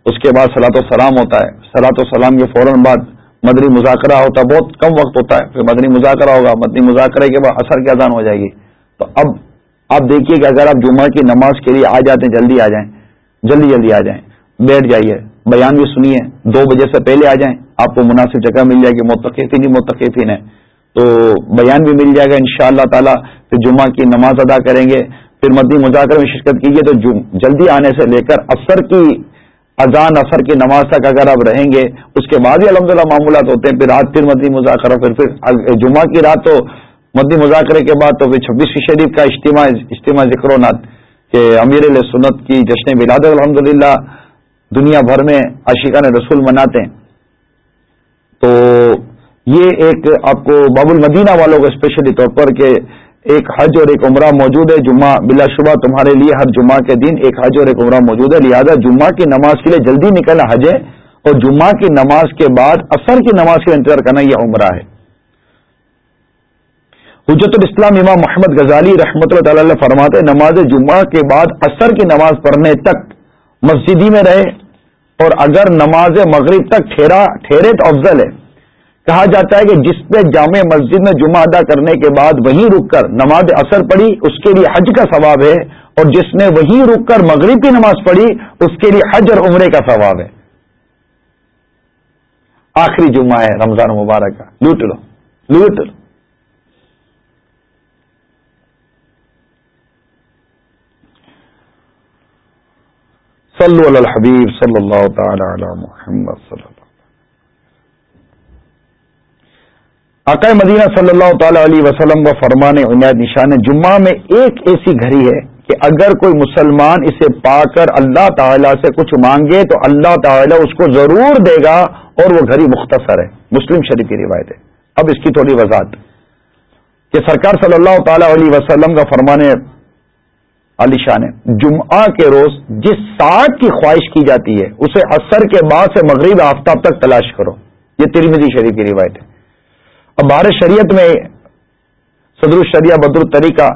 اس کے بعد سلاۃ و سلام ہوتا ہے۔ سلاۃ و سلام کے فوراً بعد مدنی مذاکرہ ہوتا ہے بہت کم وقت ہوتا ہے، پھر مدنی مذاکرہ ہوگا، مدنی مذاکرے کے بعد اثر کی اذان ہو جائے گی؟ تو اب آپ دیکھیے کہ اگر آپ جمعہ کی نماز کے لیے آ جاتے ہیں، جلدی آ جائیں، جلدی جلدی آ جائیں، بیٹھ جائیے، بیان بھی سنیے، دو بجے سے پہلے آ جائیں، آپ کو مناسب جگہ مل جائے گی متقفین ہی متقفین ہے تو بیان بھی مل جائے گا ان شاء اللہ تعالیٰ، پھر جمعہ کی نماز ادا کریں گے۔ پھر مدنی مذاکرے میں شرکت کیجیے تو جلدی آنے سے لے کر اثر کی اذان اثر کی نماز تک اگر آپ رہیں گے، اس کے بعد ہی الحمد معمولات ہوتے ہیں، پھر رات پھر مدنی مذاکرہ، پھر پھر جمعہ کی رات تو مدنی مذاکرے کے بعد تو پھر چھبیسویں شریف کا اجتماع اجتماع ذکر و نات کہ امیر سنت کی جشن بلاد الحمد للہ دنیا بھر میں عاشقان رسول مناتے ہیں۔ تو یہ ایک آپ کو باب المدینہ والوں کو اسپیشلی طور پر کہ ایک حج اور ایک عمرہ موجود ہے، جمعہ بلا شبہ تمہارے لیے ہر جمعہ کے دن ایک حج اور ایک عمرہ موجود ہے۔ لہذا جمعہ کی نماز کے لیے جلدی نکلنا حج ہے اور جمعہ کی نماز کے بعد اثر کی نماز کے انتظار کرنا یہ عمرہ ہے۔ حجت الاسلام امام محمد غزالی رحمۃ اللہ تعالی فرماتے نماز جمعہ کے بعد اثر کی نماز پڑھنے تک مسجدی میں رہے اور اگر نماز مغرب تک ٹھہرے تو افضل ہے۔ کہا جاتا ہے کہ جس نے جامع مسجد میں جمعہ ادا کرنے کے بعد وہیں رک کر نماز اثر پڑی اس کے لیے حج کا ثواب ہے، اور جس نے وہیں رک کر مغرب کی نماز پڑھی، اس کے لیے حج اور عمرے کا ثواب ہے۔ آخری جمعہ ہے، رمضان مبارک کا۔ لوٹ لو لوٹ لو۔ صلو علی الحبیب صلی اللہ تعالی علی محمد صلی اللہ عقائے مدینہ صلی اللہ تعالی علیہ وسلم کا فرمان عنایت نشان جمعہ میں ایک ایسی گھڑی ہے کہ اگر کوئی مسلمان اسے پا کر اللہ تعالی سے کچھ مانگے تو اللہ تعالی اس کو ضرور دے گا اور وہ گھڑی مختصر ہے۔ مسلم شریف کی روایت ہے۔ اب اس کی تھوڑی وضاحت۔ کہ سرکار صلی اللہ تعالی علیہ وسلم کا فرمان علی شان ہے۔ جمعہ کے روز جس ساٹھ کی خواہش کی جاتی ہے، اسے اثر کے بعد سے مغرب آفتاب تک تلاش کرو۔ یہ ترمیدی شریف کی روایت ہے۔ اب بار شریعت میں صدر الشریعہ بدر الطریقہ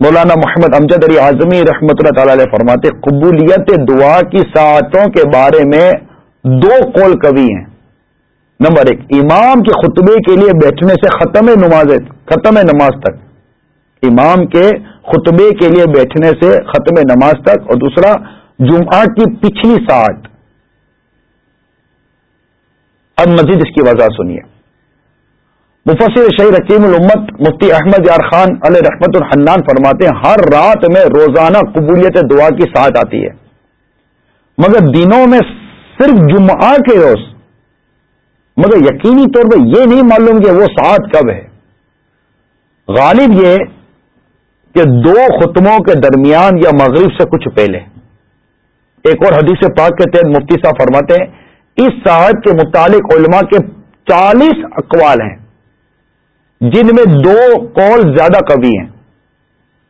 مولانا محمد امجد علی اعظمی رحمۃ اللہ تعالی علیہ فرماتے قبولیت دعا کی ساعتوں کے بارے میں دو قول کبھی ہیں۔ نمبر ایک، امام کے خطبے کے لیے بیٹھنے سے ختم نماز ختم نماز تک۔ امام کے خطبے کے لیے بیٹھنے سے ختم نماز تک۔ اور دوسرا، جمعہ کی پچھلی ساٹھ اب مزید اس کی وجہ سنیے۔ مفسر شہید حکیم الامت مفتی احمد یار خان علیہ رحمت الحنان فرماتے ہیں، ہر رات میں روزانہ قبولیت دعا کی ساتھ آتی ہے۔ مگر دنوں میں صرف جمعہ کے روز، مگر یقینی طور پہ یہ نہیں معلوم کہ وہ ساتھ کب ہے۔ غالب یہ کہ دو خطبوں کے درمیان یا مغرب سے کچھ پہلے۔ ایک اور حدیث پاک کے تحت مفتی صاحب فرماتے ہیں، اس صاحب کے متعلق علماء کے چالیس اقوال ہیں۔ جن میں دو قول زیادہ کبھی ہیں۔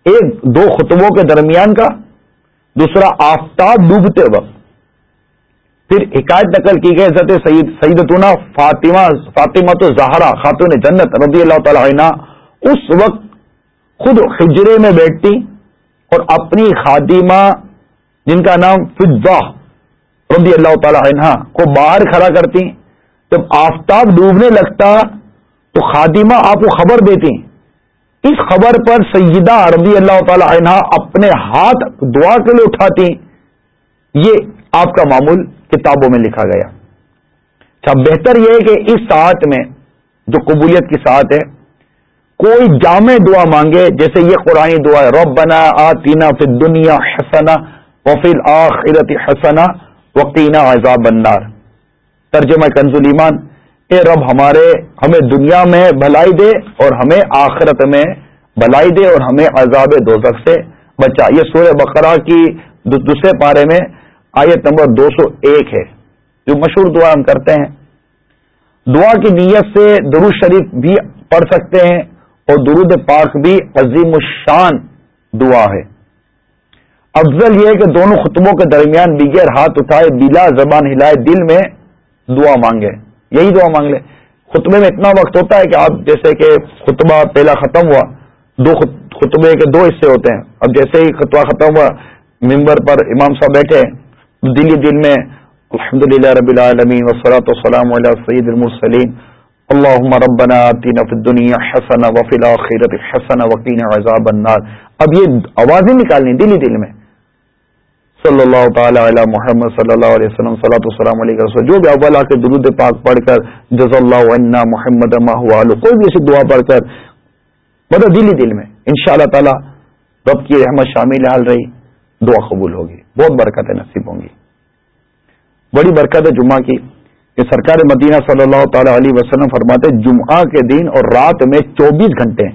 ایک دو خطبوں کے درمیان کا، دوسرا آفتاب ڈوبتے وقت۔ پھر حکایت نقل کی گئی حضرت سعید سعیدتنا فاطمہ فاطمہ تو زہرا خاتون جنت رضی اللہ تعالی عنہ، اس وقت خود خجرے میں بیٹھتی اور اپنی خادمہ جن کا نام فضا رضی اللہ تعالی عنہ کو باہر کھڑا کرتی۔ جب آفتاب ڈوبنے لگتا تو خادمہ آپ کو خبر دیتی اس خبر پر سیدہ رضی اللہ تعالی عنہ اپنے ہاتھ دعا کے لیے اٹھاتی یہ آپ کا معمول کتابوں میں لکھا گیا۔ اچھا بہتر یہ ہے کہ اس ساتھ میں جو قبولیت کی ساتھ ہے، کوئی جامع دعا مانگے، جیسے یہ قرآن دعا ہے رب بنا آتینا فی دنیا حسنا وفیل آخرت حسنا وقینا عذاب النار۔ ترجمہ کنزول ایمان اے رب ہمارے ہمیں دنیا میں بھلائی دے اور ہمیں آخرت میں بھلائی دے اور ہمیں عذاب دوزخ سے بچا۔ یہ سورہ بقرہ کی دوسرے پارے میں آیت نمبر دو سو ایک ہے، جو مشہور دعا ہم کرتے ہیں۔ دعا کی نیت سے درود شریف بھی پڑھ سکتے ہیں اور درود پاک بھی عظیم الشان دعا ہے۔ افضل یہ کہ دونوں خطبوں کے درمیان بغیر ہاتھ اٹھائے بلا زبان ہلائے دل میں دعا مانگے۔ یہی دعا مانگ لیں۔ خطبے میں اتنا وقت ہوتا ہے کہ آپ جیسے کہ خطبہ پہلا ختم ہوا، دو خطبے کے دو حصے ہوتے ہیں۔ اب جیسے ہی خطبہ ختم ہوا، ممبر پر امام صاحب بیٹھے دلی دل میں الحمد للہ رب العالمین وسلاۃ وسلام علیہ سعید المسلیم اللہ ربنا آتینا فی الدنیا حسن وفی الاخرت حسن وقین عذاب النار۔ اب یہ آوازیں نکالنی دلی دل میں۔ صلی اللہ تعالی علی محمد صلی اللہ علیہ وسلم صلاۃ السلام علیہ رسول، جو بھی اول آ کے درود پاک پڑھ کر جز اللہ عنا محمد ماہو کوئی بھی ایسی دعا پڑھ کر مطلب دلی دل میں ان شاء اللہ تعالی رب کی رحمت شامل حال رہی، دعا قبول ہوگی، بہت برکتیں نصیب ہوں گی۔ بڑی برکت ہے جمعہ کی، کہ سرکار مدینہ صلی اللہ تعالی علیہ وسلم فرماتے جمعہ کے دن اور رات میں چوبیس گھنٹے،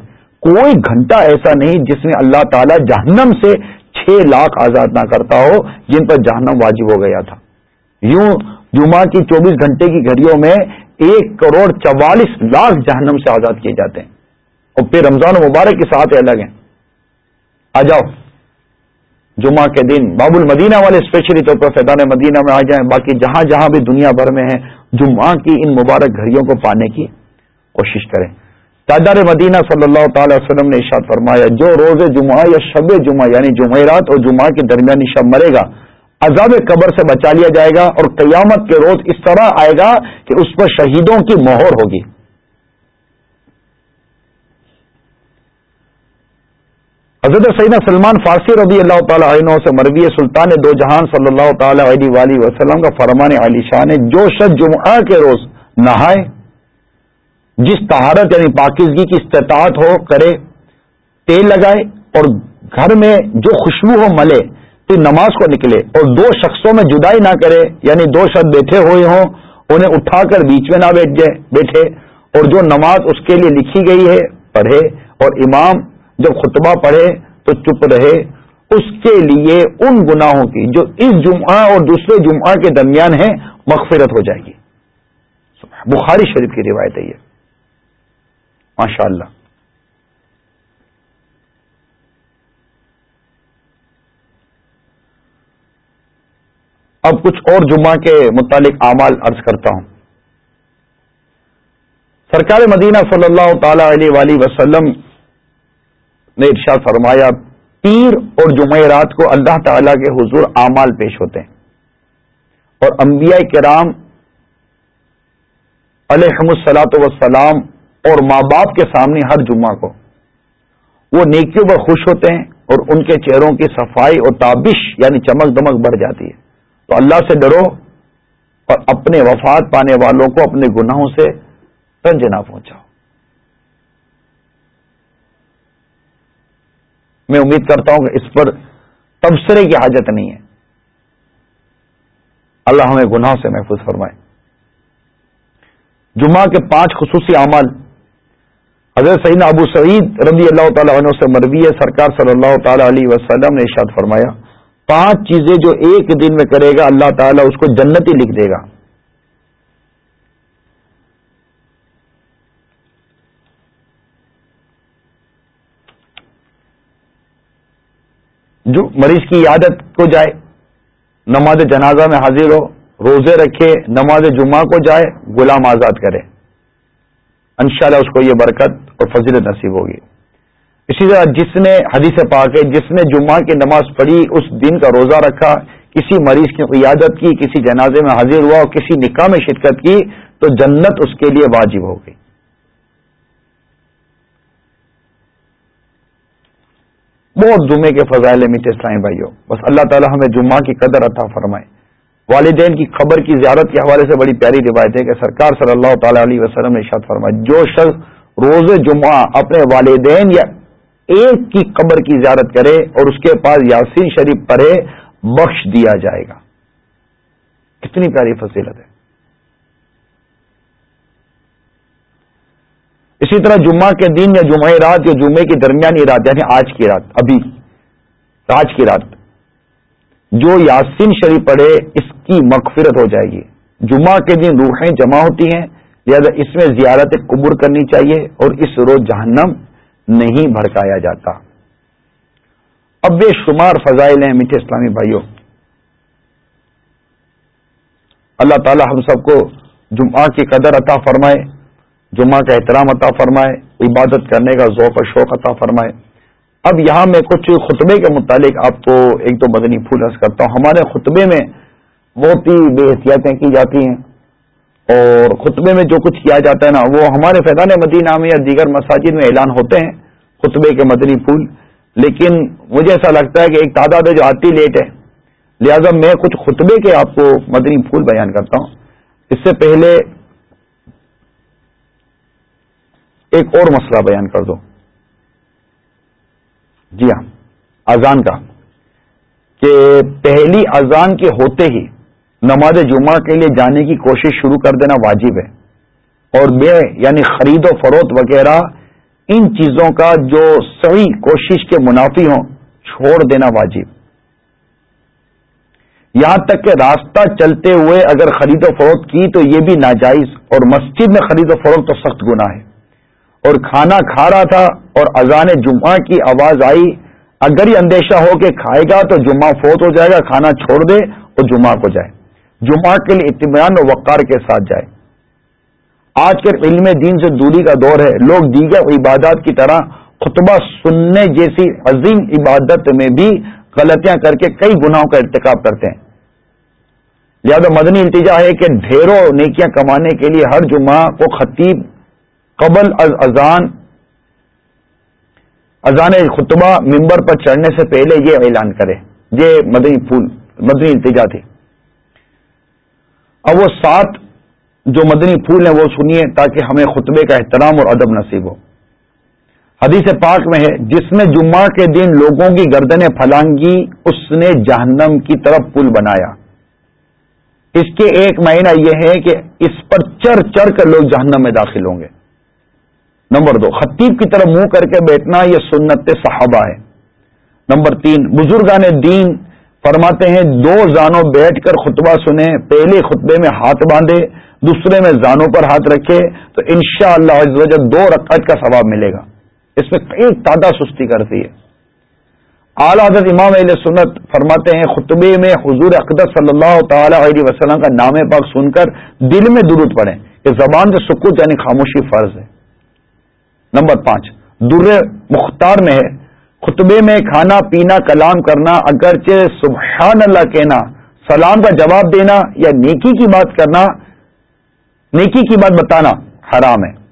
کوئی گھنٹہ ایسا نہیں جس میں اللہ تعالی جہنم سے چھ لاکھ آزاد نہ کرتا ہو جن پر جہنم واجب ہو گیا تھا۔ یوں جمعہ کی چوبیس گھنٹے کی گھڑیوں میں ایک کروڑ چوالیس لاکھ جہنم سے آزاد کیے جاتے ہیں۔ اور پھر رمضان مبارک کے ساتھ الگ ہیں۔ آ جاؤ۔ جمعہ کے دن باب المدینہ والے اسپیشلی طور پر فیضان مدینہ میں آ جائیں۔ باقی جہاں جہاں بھی دنیا بھر میں ہیں، جمعہ کی ان مبارک گھڑیوں کو پانے کی کوشش کریں۔ تاجدار مدینہ صلی اللہ تعالی وسلم نے ارشاد فرمایا، جو روز جمعہ یا شب جمعہ یعنی جمعرات اور جمعہ کے درمیانی شب مرے گا، عذاب قبر سے بچا لیا جائے گا اور قیامت کے روز اس طرح آئے گا کہ اس پر شہیدوں کی مہر ہوگی۔ حضرت سیدنا سلمان فارسی رضی اللہ تعالی عنہ سے مروی سلطان دو جہان صلی اللہ تعالی علیہ وسلم کا فرمان علی شاہ نے جو شخص جمعہ کے روز نہائے۔ جس طہارت یعنی پاکیزگی کی استطاعت ہو، کرے، تیل لگائے اور گھر میں جو خوشبو ہو ملے پھر نماز کو نکلے اور دو شخصوں میں جدائی نہ کرے یعنی دو شخص بیٹھے ہوئے ہوں، انہیں اٹھا کر بیچ میں نہ بیٹھ جائے بیٹھے اور جو نماز اس کے لیے لکھی گئی ہے، پڑھے اور امام جب خطبہ پڑھے تو چپ رہے۔ اس کے لیے ان گناہوں کی جو اس جمعہ اور دوسرے جمعہ کے درمیان ہیں، مغفرت ہو جائے گی۔ بخاری شریف کی روایت ہے یہ۔ ماشاء اللہ اب کچھ اور جمعہ کے متعلق اعمال عرض کرتا ہوں۔ سرکار مدینہ صلی اللہ تعالی علیہ وسلم نے ارشاد فرمایا، پیر اور جمعرات کو اللہ تعالی کے حضور اعمال پیش ہوتے ہیں۔ اور انبیاء کرام علیہم السلاۃ وسلام اور ماں باپ کے سامنے ہر جمعہ کو۔ وہ نیکیوں پر خوش ہوتے ہیں اور ان کے چہروں کی صفائی اور تابش یعنی چمک دمک بڑھ جاتی ہے۔ تو اللہ سے ڈرو اور اپنے وفات پانے والوں کو اپنے گناہوں سے رنج نہ پہنچاؤ۔ میں امید کرتا ہوں کہ اس پر تبصرے کی حاجت نہیں ہے۔ اللہ ہمیں گناہ سے محفوظ فرمائے۔ جمعہ کے پانچ خصوصی اعمال حضرت سعین ابو سعید رضی اللہ تعالیٰ عنہ سے مروی ہے، سرکار صلی اللہ تعالی علیہ وسلم نے ارشاد فرمایا، پانچ چیزیں جو ایک دن میں کرے گا، اللہ تعالیٰ اس کو جنتی لکھ دے گا۔ جو مریض کی عادت کو جائے، نماز جنازہ میں حاضر ہو، روزے رکھے، نماز جمعہ کو جائے، غلام آزاد کرے۔ انشاءاللہ اس کو یہ برکت اور فضیلت نصیب ہوگی۔ اسی طرح جس نے حدیث پاک ہے، جس نے جمعہ کی نماز پڑھی، اس دن کا روزہ رکھا، کسی مریض کی قیادت کی، کسی جنازے میں حاضر ہوا اور کسی نکاح میں شرکت کی، تو جنت اس کے لیے واجب ہو گئی۔ بہت جمعے کے فضائل میٹھے اسلامی بھائیوں۔ بس اللہ تعالی ہمیں جمعہ کی قدر عطا فرمائے۔ والدین کی خبر کی زیارت کے حوالے سے بڑی پیاری روایت ہے کہ سرکار صلی اللہ تعالی علیہ وسلم نے ارشاد فرمائے جو شخص روز جمعہ اپنے والدین یا ایک کی قبر کی زیارت کرے اور اس کے پاس یاسین شریف پڑھے، بخش دیا جائے گا۔ کتنی پیاری فضیلت ہے۔ اسی طرح جمعہ کے دن یا جمعہ رات یا جمعے کی درمیانی رات یعنی آج کی رات، ابھی، آج کی رات، جو یاسین شریف پڑھے، اس کی مغفرت ہو جائے گی۔ جمعہ کے دن روحیں جمع ہوتی ہیں لہذا اس میں زیارت قبر کرنی چاہیے اور اس روز جہنم نہیں بھڑکایا جاتا۔ اب بے شمار فضائل ہیں میٹھے اسلامی بھائیوں۔ اللہ تعالی ہم سب کو جمعہ کی قدر عطا فرمائے، جمعہ کا احترام عطا فرمائے، عبادت کرنے کا ذوق و شوق عطا فرمائے۔ اب یہاں میں کچھ خطبے کے متعلق آپ کو ایک دو مدنی پھول حس کرتا ہوں۔ ہمارے خطبے میں بہت ہی بے احتیاطیں کی جاتی ہیں۔ اور خطبے میں جو کچھ کیا جاتا ہے نا، وہ ہمارے فیضان مدینہ میں یا دیگر مساجد میں اعلان ہوتے ہیں، خطبے کے مدنی پھول۔ لیکن مجھے ایسا لگتا ہے کہ ایک تعداد ہے جو آتی لیٹ ہے۔ لہذا میں کچھ خطبے کے آپ کو مدنی پھول بیان کرتا ہوں۔ اس سے پہلے ایک اور مسئلہ بیان کر دو۔ جی ہاں اذان کا۔ کہ پہلی اذان کے ہوتے ہی نماز جمعہ کے لیے جانے کی کوشش شروع کر دینا واجب ہے۔ اور بے یعنی خرید و فروخت وغیرہ، ان چیزوں کا جو صحیح کوشش کے منافی ہوں، چھوڑ دینا واجب۔ یہاں تک کہ راستہ چلتے ہوئے اگر خرید و فروخت کی تو یہ بھی ناجائز، اور مسجد میں خرید و فروخت تو سخت گنا ہے۔ اور کھانا کھا رہا تھا اور اذان جمعہ کی آواز آئی، اگر یہ اندیشہ ہو کہ کھائے گا تو جمعہ فوت ہو جائے گا، کھانا چھوڑ دے اور جمعہ کو جائے۔ جمعہ کے لیے اطمینان و وقار کے ساتھ جائے۔ آج کے علم دین سے دوری کا دور ہے۔ لوگ دیگر عبادات کی طرح خطبہ سننے جیسی عظیم عبادت میں بھی غلطیاں کر کے کئی گناہوں کا ارتکاب کرتے ہیں۔ لہذا مدنی التجا ہے کہ ڈھیروں نیکیاں کمانے کے لیے ہر جمعہ کو خطیب قبل از اذان اذان خطبہ ممبر پر چڑھنے سے پہلے یہ اعلان کرے۔ یہ مدنی پھول، مدنی التجا تھی۔ اب وہ سات جو مدنی پھول ہیں وہ سنیے تاکہ ہمیں خطبے کا احترام اور ادب نصیب ہو۔ حدیث پاک میں ہے، جس نے جمعہ کے دن لوگوں کی گردنیں پھلانگی، اس نے جہنم کی طرف پل بنایا۔ اس کے ایک مہینہ یہ ہے کہ اس پر چر چر کر لوگ جہنم میں داخل ہوں گے۔ نمبر دو، خطیب کی طرف منہ کر کے بیٹھنا یہ سنت صحابہ ہے۔ نمبر تین، بزرگان دین فرماتے ہیں، دو زانوں بیٹھ کر خطبہ سنیں، پہلے خطبے میں ہاتھ باندھے، دوسرے میں زانوں پر ہاتھ رکھے، تو شاء اللہ دو رقط کا ثواب ملے گا۔ اس میں کئی تعداد سستی کرتی ہے۔ اعلی حضرت امام علیہ سنت فرماتے ہیں، خطبے میں حضور اقدس صلی اللہ تعالی علیہ وسلم کا نام پاک سن کر دل میں درود پڑے کہ زبان سے سکوت یعنی خاموشی فرض ہے۔ نمبر پانچ، در مختار میں ہے۔ خطبے میں کھانا، پینا، کلام کرنا، اگرچہ سبحان اللہ کہنا، سلام کا جواب دینا یا نیکی کی بات کرنا، نیکی کی بات بتانا حرام ہے۔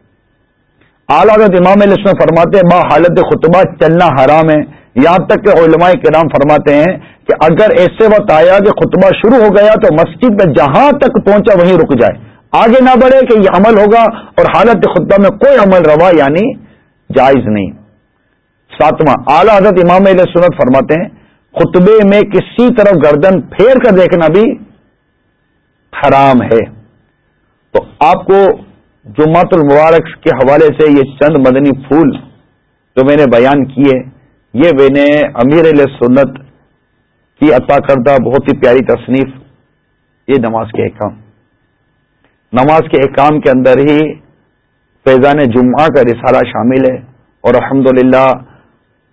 اعلیٰ امام علیہ فرماتے ہیں، با حالت خطبہ چلنا حرام ہے۔ یہاں تک کہ علماء کرام فرماتے ہیں کہ اگر ایسے وقت آیا کہ خطبہ شروع ہو گیا تو مسجد میں جہاں تک پہنچا وہیں رک جائے۔ آگے نہ بڑھے کہ یہ عمل ہوگا اور حالت خطبہ میں کوئی عمل روا یعنی جائز نہیں۔ ساتواں اعلی حضرت امام علیہ سنت فرماتے ہیں، خطبے میں کسی طرف گردن پھیر کر دیکھنا بھی حرام ہے۔ تو آپ کو جمعت المبارک کے حوالے سے یہ چند مدنی پھول جو میں نے بیان کیے، یہ میں نے امیر علیہ سنت کی عطا کردہ بہت ہی پیاری تصنیف یہ نماز کے احکام۔ نماز کے احکام کے اندر ہی فیضان جمعہ کا رسالہ شامل ہے اور الحمد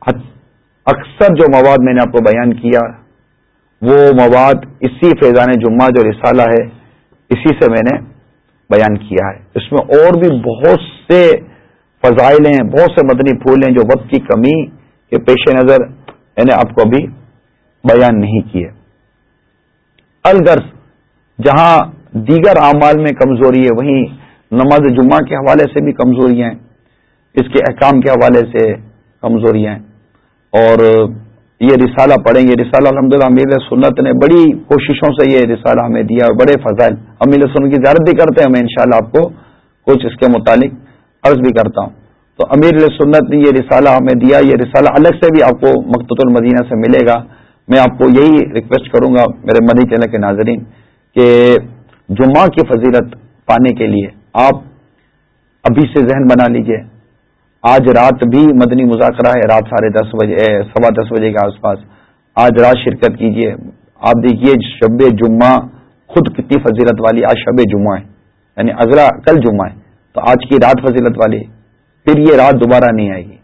اکثر جو مواد میں نے آپ کو بیان کیا، وہ مواد اسی فیضان جمعہ جو رسالہ ہے، اسی سے میں نے بیان کیا ہے۔ اس میں اور بھی بہت سے فضائل ہیں، بہت سے مدنی پھول ہیں جو وقت کی کمی کے پیش نظر میں نے آپ کو ابھی بیان نہیں کیے۔ الغرض، جہاں دیگر اعمال میں کمزوری ہے، وہیں نماز جمعہ کے حوالے سے بھی کمزوریاں ہیں، اس کے احکام کے حوالے سے کمزوریاں ہیں۔ اور یہ رسالہ پڑھیں گے۔ رسالہ الحمد للہ امیر سنت نے بڑی کوششوں سے یہ رسالہ ہمیں دیا اور بڑے فضائل۔ امیر سنت کی زیارت بھی کرتے ہیں۔ میں انشاءاللہ آپ کو کچھ اس کے متعلق عرض بھی کرتا ہوں۔ تو امیر سنت نے یہ رسالہ ہمیں دیا۔ یہ رسالہ الگ سے بھی آپ کو مقت المدینہ سے ملے گا۔ میں آپ کو یہی ریکویسٹ کروں گا میرے مدی چینل کے ناظرین کہ جمعہ کی فضیلت پانے کے لیے آپ ابھی سے ذہن بنا لیجیے۔ آج رات بھی مدنی مذاکرہ ہے، رات ساڑھے دس بجے سوا دس بجے کے آس پاس۔ آج رات شرکت کیجیے آپ دیکھیے شب جمعہ خود کتنی فضیلت والی آج شب جمعہ ہے۔ یعنی اگلا کل جمعہ ہے۔ تو آج کی رات فضیلت والی۔ پھر یہ رات دوبارہ نہیں آئے گی۔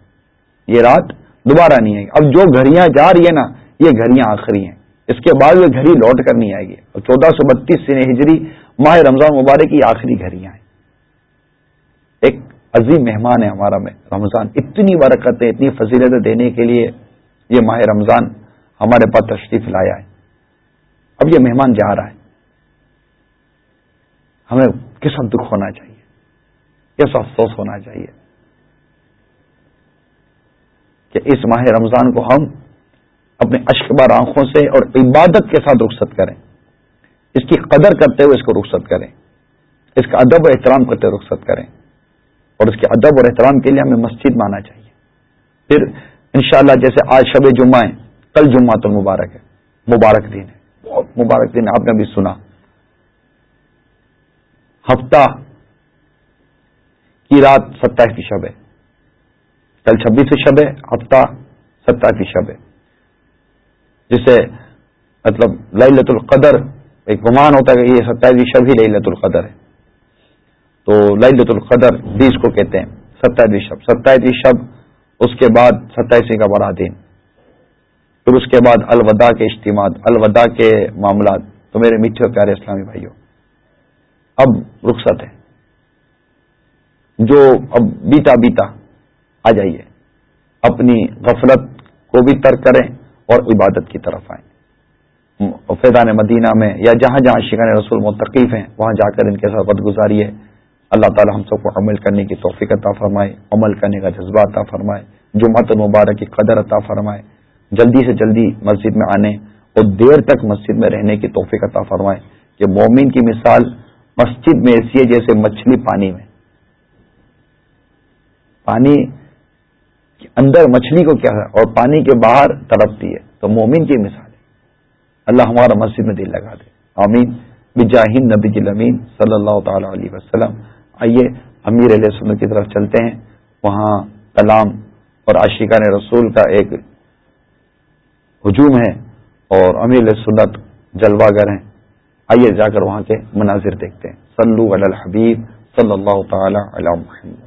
یہ رات دوبارہ نہیں آئے گی۔ اب جو گھڑیاں جا رہی ہے نا، یہ گھڑیاں آخری ہیں۔ اس کے بعد وہ گھڑی لوٹ کر نہیں آئے گی۔ اور چودہ سو بتیس سے ہجری ماہ رمضان مبارک کی آخری گھڑیاں ہیں۔ ایک عظیم مہمان ہے ہمارا میں رمضان۔ اتنی برکتیں، اتنی فضیلتیں دینے کے لیے یہ ماہ رمضان ہمارے پاس تشریف لایا ہے۔ اب یہ مہمان جا رہا ہے۔ ہمیں کس دکھ ہونا چاہیے؟ کیسا افسوس ہونا چاہیے؟ کہ اس ماہ رمضان کو ہم اپنے اشکبار آنکھوں سے اور عبادت کے ساتھ رخصت کریں۔ اس کی قدر کرتے ہوئے اس کو رخصت کریں۔ اس کا ادب و احترام کرتے ہوئے رخصت کریں۔ اور اس کے ادب اور احترام کے لیے ہمیں مسجد مانا چاہیے۔ پھر انشاءاللہ جیسے آج شب جمعہ ہے، کل جمعہ تو مبارک ہے، مبارک دن ہے، بہت مبارک دن آپ نے بھی سنا۔ ہفتہ کی رات ستائیسویں شب ہے۔ کل چھبیسویں شب ہے، ہفتہ ستائیسویں شب ہے۔ جسے مطلب لت القدر، ایک گمان ہوتا ہے کہ یہ ستائیسویں شب ہی لت القدر ہے۔ تو للت القدر بیس کو کہتے ہیں، ستائیسویں شب۔ ستائیسویں شب، اس کے بعد ستائیسویں کا بڑا دن۔ پھر اس کے بعد الوداع کے اجتماع الوداع کے معاملات۔ تو میرے میٹھے پیارے اسلامی بھائیوں، اب رخصت ہے۔ جو اب بیتا بیتا آ جائیے۔ اپنی غفلت کو بھی ترک کریں اور عبادت کی طرف آئیں۔ فیضان مدینہ میں یا جہاں جہاں شکان رسول متقیف ہیں، وہاں جا کر ان کے ساتھ بد گزاری ہے۔ اللہ تعالی ہم سب کو عمل کرنے کی توفیق عطا فرمائے، عمل کرنے کا جذبہ عطا فرمائے جمعت المبارک کی قدر عطا فرمائے، جلدی سے جلدی مسجد میں آنے اور دیر تک مسجد میں رہنے کی توفیق عطا فرمائے کہ مومن کی مثال مسجد میں ایسی ہے جیسے مچھلی پانی میں۔ پانی کے اندر مچھلی کو کیا ہے؟ اور پانی کے باہر تڑپتی ہے۔ تو مومن کی مثال ہے۔ اللہ ہمارا مسجد میں دل لگا دے۔ آمین۔ بجاہین نبی جلمین صلی اللہ تعالی علیہ وسلم۔ آئیے، امیر علیہ سنت کی طرف چلتے ہیں۔ وہاں کلام اور عاشقان رسول کا ایک ہجوم ہے اور امیر علیہ سنت جلوہ گر ہیں۔ آئیے جا کر وہاں کے مناظر دیکھتے ہیں۔ سلو علی الحبیب صلی اللہ تعالی علی محمد۔